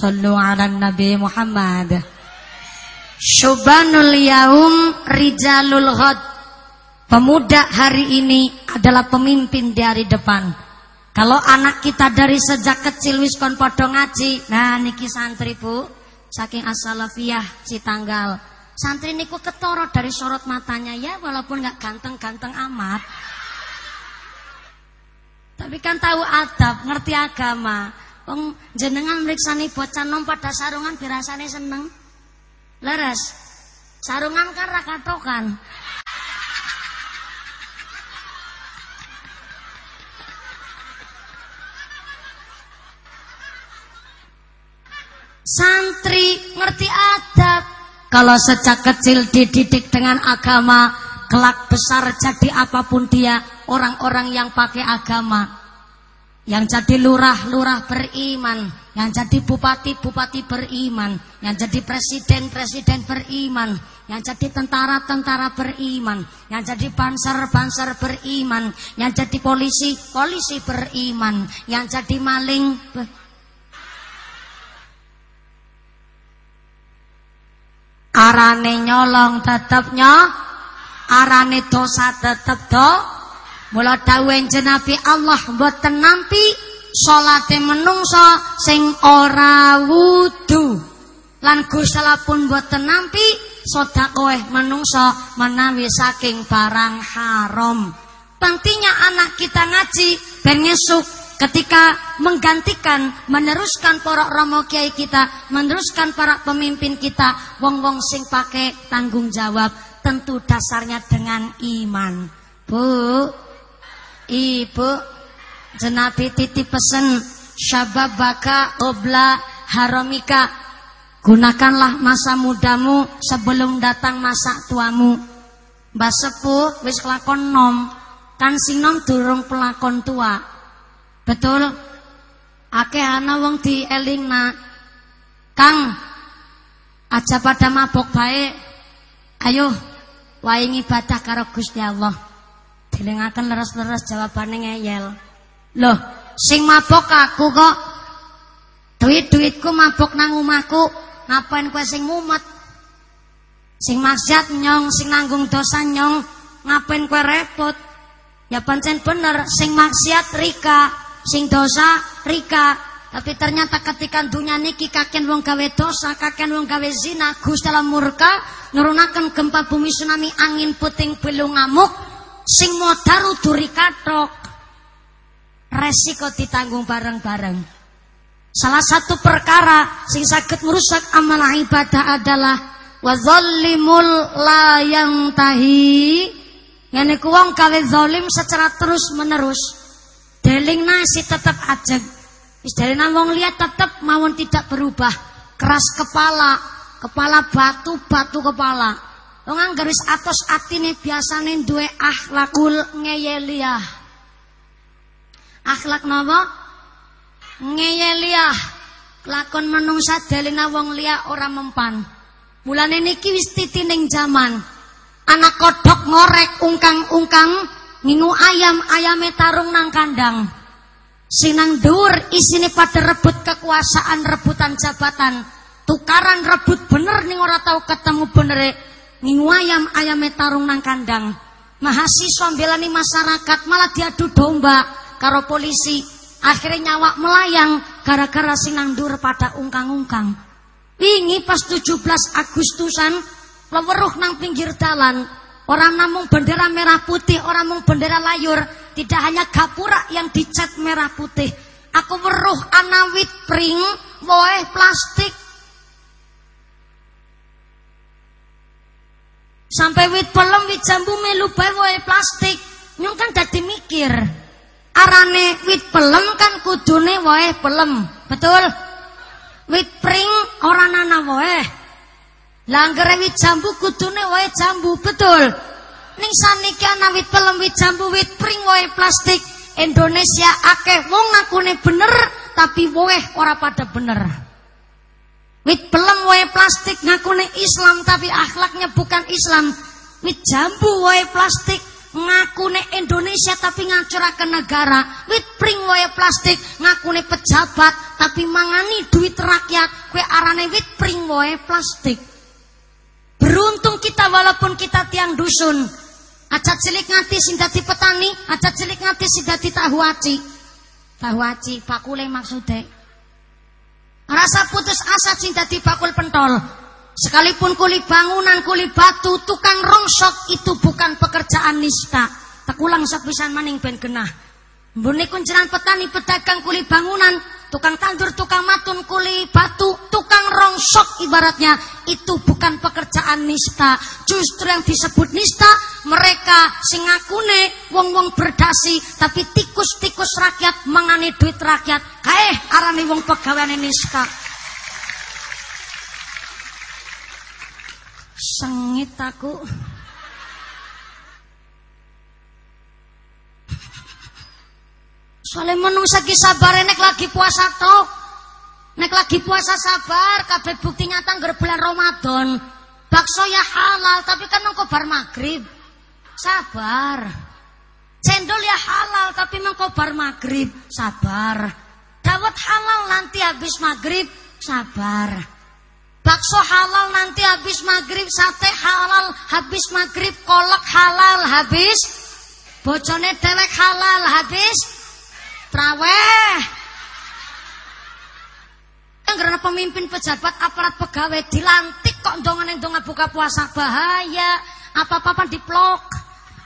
Nabi Muhammad. Syubanul yaum rijalul ghad. Pemuda hari ini adalah pemimpin di hari depan. Kalau anak kita dari sejak kecil wis kon ngaji. Nah niki santri Bu, saking asalafiyah tanggal. Santri niku ketoro dari sorot matanya ya walaupun nggak ganteng-ganteng amat. Tapi kan tahu adab, ngerti agama. Wong jenengan mriksani bocah nom pada sarungan dirasane seneng. Leres. Sarungan kan ra katokan. Santri ngerti adab. Kalau sejak kecil dididik dengan agama, kelak besar jadi apa pun dia, orang-orang yang pakai agama yang jadi lurah-lurah beriman, yang jadi bupati-bupati beriman, yang jadi presiden-presiden beriman, yang jadi tentara-tentara beriman, yang jadi banser-banser beriman, yang jadi polisi-polisi beriman, yang jadi maling arane nyolong tetepnya arane dosa tetep do Mula dawuh Nabi Allah mboten nampi salate menungso sing ora wudu. lan Gusti pun boten nampi sedekah menungso menawi saking barang haram. Pentingnya anak kita ngaji ben ngesuk ketika menggantikan meneruskan para romo kiai kita meneruskan para pemimpin kita wong-wong sing pakai tanggung jawab tentu dasarnya dengan iman bu ibu jenabi titip pesen syababaka obla haramika gunakanlah masa mudamu sebelum datang masa tuamu mbak sepuh wis kelakon nom kan sinom durung pelakon tua Betul? Akeh ana wong dielingna. Kang, aja pada mabok baik. Ayo, wae ibadah karo Gusti Allah. Dilingaken leres-leres jawabane ngeyel. Loh, sing mabok aku kok. Duit-duitku mabok nang omahku. Ngapain kowe sing mumet? Sing maksiat nyong, sing nanggung dosa nyong, ngapain kowe repot? Ya pancen bener, sing maksiat Rika, sing dosa rika tapi ternyata ketika dunia niki kakek wong gawe dosa kakek wong gawe zina Gus dalam murka nurunakan gempa bumi tsunami angin puting belung ngamuk sing modar uduri katok resiko ditanggung bareng-bareng salah satu perkara sing sakit merusak amal ibadah adalah wazallimul la yang tahi yani wong gawe zalim secara terus menerus Deling nasi tetap ajeg. Wis nang wong tetap mawon tidak berubah. Keras kepala, kepala batu, batu kepala. Wong garis atos atine biasane duwe akhlakul ngeyeliah. Akhlak napa? Ngeyeliah. Lakon menungsa delina wong liya ora mempan. Mulane niki wis titining jaman. Anak kodok ngorek ungkang-ungkang Ngingu ayam, ayame tarung nang kandang. Sinang dur isini pada rebut kekuasaan, rebutan jabatan. Tukaran rebut bener nih ora tahu ketemu bener. Ngingu ayam, tarung nang kandang. Mahasiswa belani masyarakat malah diadu domba karo polisi. Akhirnya nyawa melayang gara-gara sinang dur pada ungkang-ungkang. Wingi pas 17 Agustusan leweruh nang pinggir dalan Orang namung bendera merah putih, orang namung bendera layur. Tidak hanya gapura yang dicat merah putih. Aku weruh anawit pring, woe plastik. Sampai wit pelem, wit jambu melu bae woe plastik. Nyong kan dadi mikir. Arane wit pelem kan kudune woe pelem. Betul? Wit pring orang nana woe. Langgere wit jambu kudune wae jambu, betul. Ning saniki ana wit pelem wit jambu wit pring wae plastik. Indonesia akeh wong ngakune bener tapi wae ora pada bener. Wit pelem wae plastik ngakune Islam tapi akhlaknya bukan Islam. Wit jambu wae plastik ngakune Indonesia tapi ngancuraken negara. Wit pring wae plastik ngakune pejabat tapi mangani duit rakyat. Kue arane wit pring wae plastik. Beruntung kita walaupun kita tiang dusun. Aja cilik ngati sing dadi petani, aja cilik ngati sing dadi tahu aci. Tahu aci bakule maksude. Rasa putus asa sing dadi bakul pentol. Sekalipun kuli bangunan, kuli batu, tukang rongsok itu bukan pekerjaan nista. Tekulang sepisan maning ben genah. Mbune kunceran petani, pedagang kuli bangunan, tukang tandur, tukang matun, kuli batu, tukang rongsok ibaratnya itu bukan pekerjaan nista. Justru yang disebut nista mereka singakune wong-wong berdasi tapi tikus-tikus rakyat mengani duit rakyat. Kae arani wong pegawai nista. Sengit aku. Soalnya menungsa sabar nek lagi puasa toh. Nek lagi puasa sabar, kabeh bukti nyata ngger bulan Ramadan. Bakso ya halal, tapi kan nongko bar maghrib. Sabar. Cendol ya halal, tapi nongko bar maghrib. Sabar. Dawet halal nanti habis maghrib. Sabar. Bakso halal nanti habis maghrib, sate halal habis maghrib, kolak halal habis, bocone dewek halal habis, Traweh. Karena para pemimpin pejabat aparat pegawai dilantik kok dongan dongan buka puasa. Bahaya. Apa-apa diplok?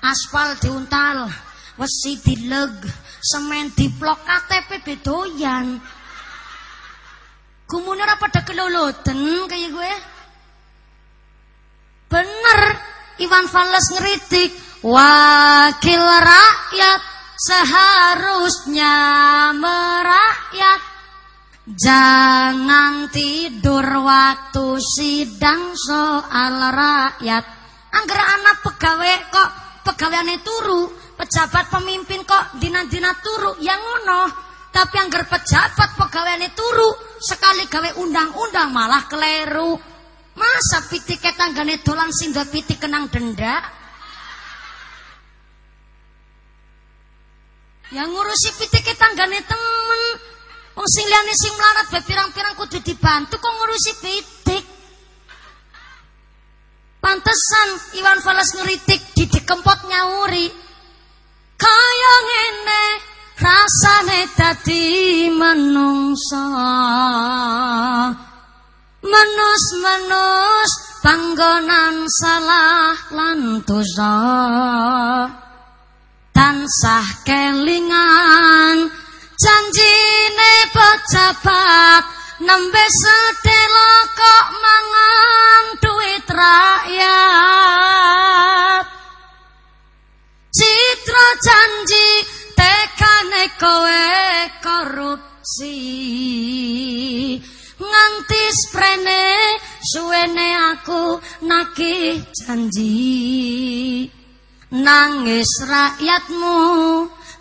Aspal diuntal. Wesi dileg. Semen diplok. KTP bedoyan. Gumune ora pada keloloten kayak gue. Bener. Iwan Fals ngeritik. Wakil rakyat seharusnya merakyat. Jangan tidur waktu sidang soal rakyat. Angger anak pegawai kok pegawaiane turu. Pejabat pemimpin kok dina-dina turu. Yang ngono. Tapi angger pejabat pegawaiane turu Sekali gawe undang-undang malah keleru Masa pitik tanggane dolan sing pitik kenang denda Yang ngurusi pitik tanggane temen Wong sing liyane sing melarat bae pirang-pirang kudu dibantu kok ngurusi pitik. Pantesan Iwan Fals ngeritik di dikempot nyauri. Kaya ngene rasane dadi menungsa. Menus-menus panggonan salah lan dosa. Tansah kelingan. Janjine pejabat nembe sedelo kok mangan duit rakyat. Citra janji tekane kowe korupsi. Nganti sprene suwene aku nagih janji nangis rakyatmu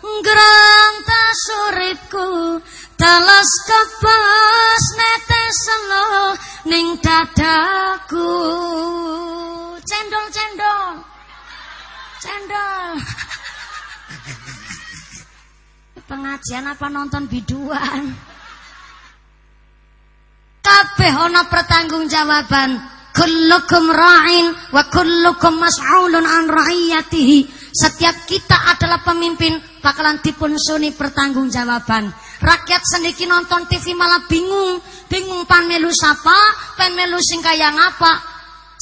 Ngrang suripku Teles kebas netesen lo ning dadaku. Cendol cendol. Cendol. Pengajian apa nonton biduan? Kabeh ana pertanggungjawaban Kullukum ra'in wa kullukum mas'ulun an ra'iyatihi. Setiap kita adalah pemimpin bakalan dipun suni pertanggungjawaban. Rakyat sedikit nonton TV malah bingung, bingung pan melu sapa, pan melu sing kaya ngapa.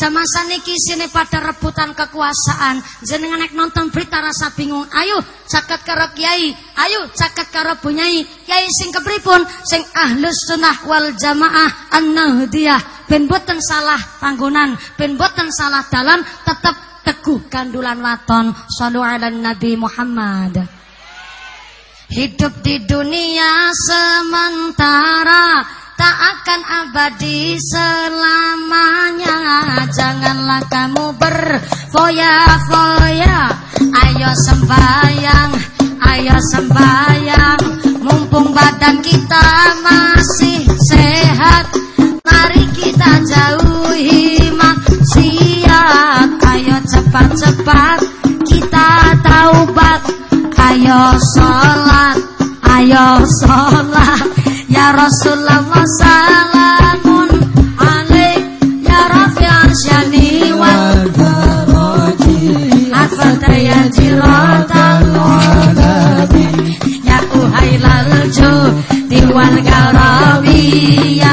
Zaman saniki sini pada rebutan kekuasaan. Jenengan nek nonton berita rasa bingung. Ayo caket karo kiai, ayo caket karo bunyai. Kiai sing kepripun? Sing ahlus sunnah wal jamaah an-nahdiyah. Ben boten salah panggonan, ben boten salah dalam, tetap teguh kandulan waton. Sallu ala Nabi Muhammad. Hidup di dunia sementara tak akan abadi selamanya Janganlah kamu berfoya-foya Ayo sembayang, ayo sembayang Mumpung badan kita masih sehat Mari kita jauhi maksiat. Ayo cepat-cepat. Kita taubat. Ayo sholat, ayo sholat. Ya Rasulullah salamun alaik. Ya Rafi arsyani wal Afata ya Ya uhailal judi wal garabi Ya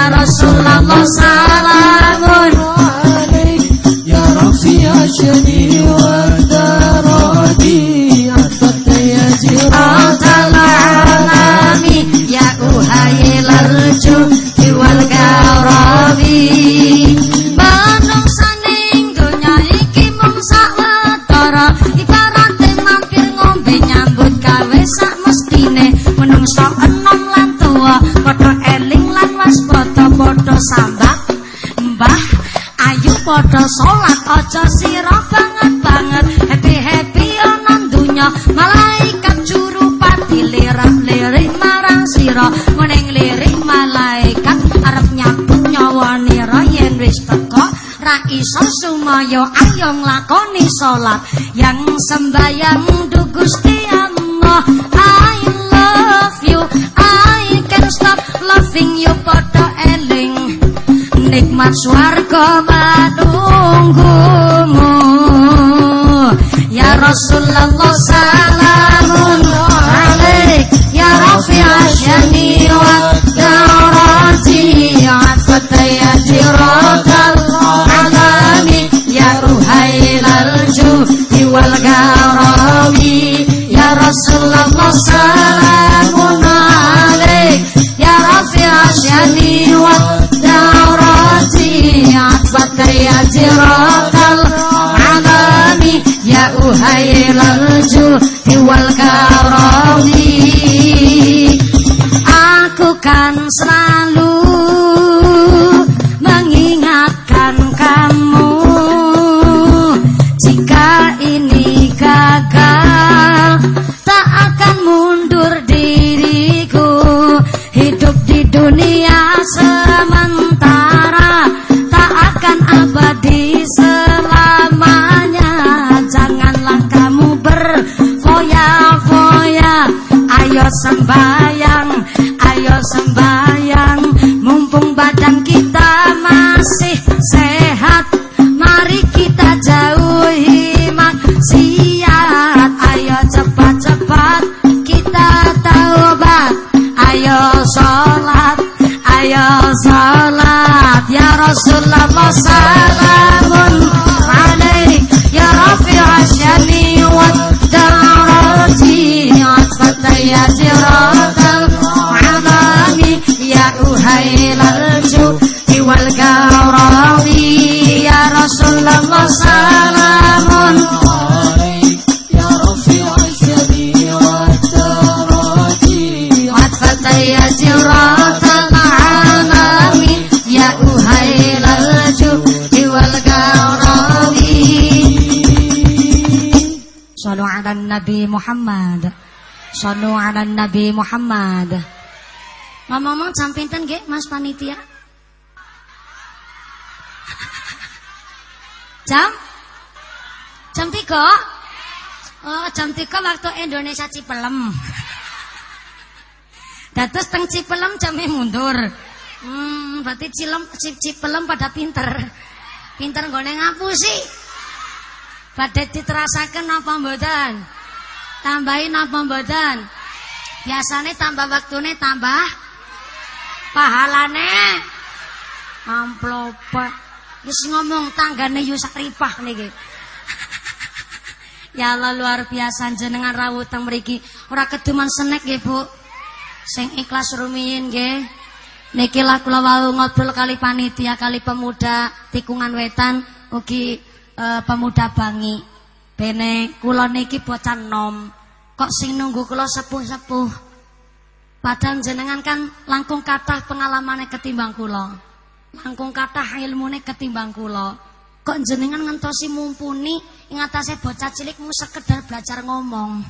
Rasulullah salamun sumaya ayo nglakoni salat yang sembayang du Gusti Allah. I love you I can't stop loving you padha eling. Nikmat swarga menunggumu ya Rasulullah jiratal alami ya uhailal judi Muhammad Sallu ala Nabi Muhammad Ngomong-ngomong jam nggih Mas panitia? Jam? Jam 3? Oh, jam 3 waktu Indonesia Cipelem. Dados teng Cipelem jamnya mundur. Hmm, berarti Cilem Cip Cipelem pada pinter. Pinter nggone ngapusi. Badhe diterasaken napa mboten? Tambahin napa mboten? Biasane tambah waktune tambah pahalane amplope. Wis ngomong tanggane Yusak Ripah niki. ya Allah luar biasa jenengan rawuh teng mriki. Ora keduman senek nggih, Bu. Sing ikhlas rumiyin nggih. Niki lah kula wau ngobrol kali panitia kali pemuda tikungan wetan ugi eh, pemuda bangi. Bene kula niki bocah nom. Kok sing nunggu kula sepuh-sepuh. Padahal jenengan kan langkung kathah pengalamane ketimbang kula. Langkung kathah ilmune ketimbang kula. Kok jenengan ngentosi mumpuni ing atase bocah cilik mu sekedar belajar ngomong.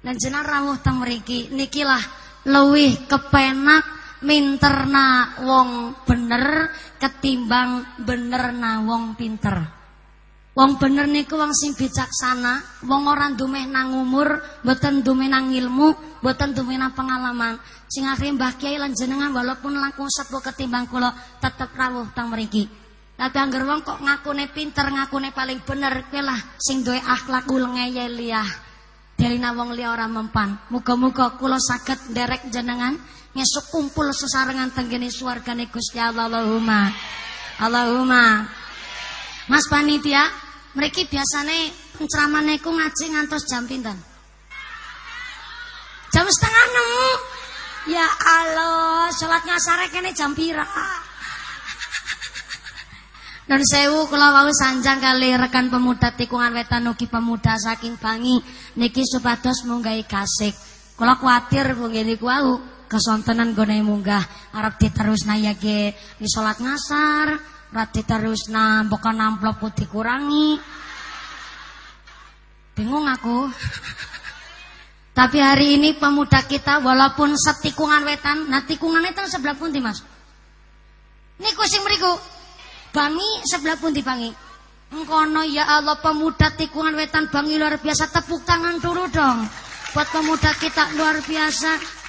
Dan jenengan rawuh teng mriki nikilah luwih kepenak minterna wong bener ketimbang benerna wong pinter. Wong bener niku wong sing bijaksana, wong ora ndumeh nang umur, mboten ndumeh nang ilmu, mboten ndumeh nang pengalaman. Sing akhire Mbah Kiai lan jenengan walaupun langkung sepuh ketimbang kula tetep rawuh teng mriki. Tapi angger wong kok ngakune pinter, ngakune paling bener, kuwi lah sing duwe akhlak ulenge liyah. Delina wong liya ora mempan. Muga-muga kula saged nderek jenengan ngesuk kumpul sesarengan tenggene swargane Gusti Allah Allahumma. Allahumma. Mas panitia, mriki biasane penceramane ku ngaji ngantos jam pinten? Jam setengah enam. Ya Allah, salat ngasare kene jam pira? Dan sewu kula wau sanjang kali rekan pemuda tikungan wetan ugi pemuda saking Bangi niki supados munggahi kasik. Kula kuatir Bu nggih niku kesontenan gone munggah arep diterusna ya ge salat ngasar, ora diterusna mbok amplop dikurangi. Bingung aku. Tapi hari ini pemuda kita walaupun setikungan wetan, nah tikungan wetan sebelah pundi Mas? Niku sing mriku. Bangi sebelah pundi Bangi? Engkono ya Allah pemuda tikungan wetan Bangi luar biasa tepuk tangan dulu dong. Buat pemuda kita luar biasa.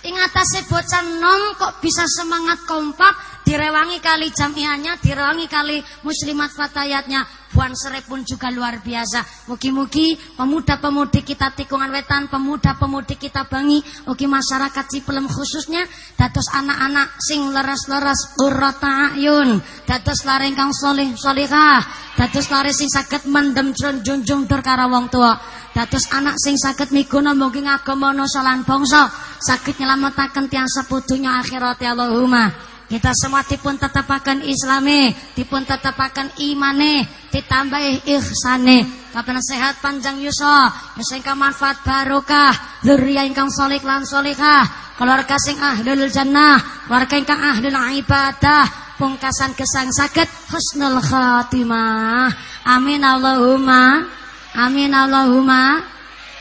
Ingatase bocah nom kok bisa semangat kompak direwangi kali jamiahnya, direwangi kali muslimat fatayatnya. Puan Sere pun juga luar biasa. Mugi-mugi pemuda-pemudi kita tikungan wetan, pemuda-pemudi kita bangi, ugi masyarakat Cipelem khususnya, dados anak-anak sing leres-leres qurrata ayun, dados lare ingkang solih solihah, dados lare sing saged mendem junjung wong tua. Dados anak sing saged migono mugi ngagama nasa lan bangsa, saged nyelametaken tiyang sepudunya akhirat Allahumma. Kita semua dipun tetapakan islami, dipun tetapakan imane, ditambah ihsane. Kapan sehat panjang yuso, ingkang manfaat barokah, dzurriyyah ingkang solik lan solikah, keluarga sing ahlul jannah, keluarga ingkang ahlul ibadah, pungkasan kesang sakit husnul khatimah. Amin Allahumma. Amin Allahumma.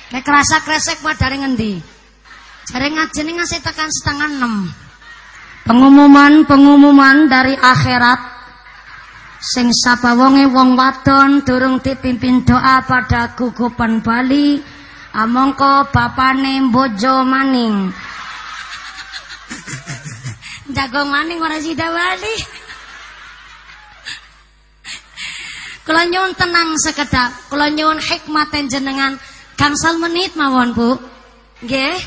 Nek kerasa kresek buat dari ngendi? Dari ngaji ngasih tekan setengah enam. Pengumuman-pengumuman dari akhirat sing sapa wonge wong wadon durung dipimpin doa pada gugupan Bali amongko bapane bojo maning jago maning ora sida Bali kula nyuwun tenang sekedap kula nyuwun hikmat jenengan gangsal menit mawon Bu nggih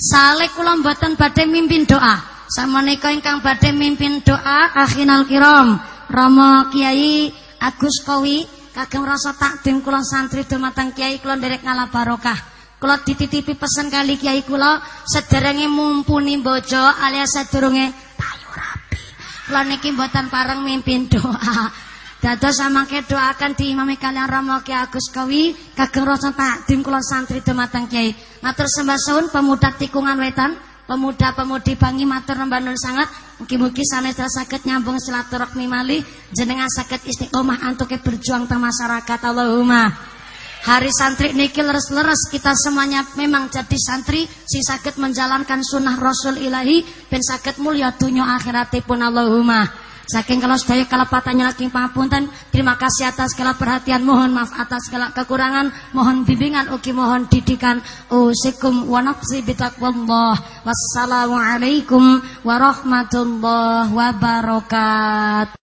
sale kula mboten badhe mimpin doa Samonika ingkang badhe mimpin doa akhinal kiram Rama Kiai Agus Kowi kagem rasa takdim kula santri dumateng Kiai kula nderek ngalah barokah. Kula dititipi pesen kali Kiai kula sederenge mumpuni bojo alias sedurunge payu rapi. Kula niki mboten pareng mimpin doa. Dados samangke doakan diimami kalian Rama Kiai Agus Kowi kagem rasa takdim kula santri dumateng Kiai. Matur sembah suwun pemuda tikungan wetan pemuda-pemudi bangi matur nembanun sangat. Mugi-mugi sanestra saged nyambung silaturahmi malih jenengan saged istiqomah antuke berjuang teng masyarakat Allahumma. Hari santri niki leres-leres kita semuanya memang jadi santri si sakit menjalankan sunnah Rasul ilahi dan sakit mulia dunia akhiratipun. Allahumma Saking kalau sedaya kelepatannya lagi pangapunten. Terima kasih atas segala perhatian. Mohon maaf atas segala kekurangan. Mohon bimbingan uki mohon didikan. Usikum wa nafsi bitaqwallah. Wassalamualaikum warahmatullahi wabarakatuh.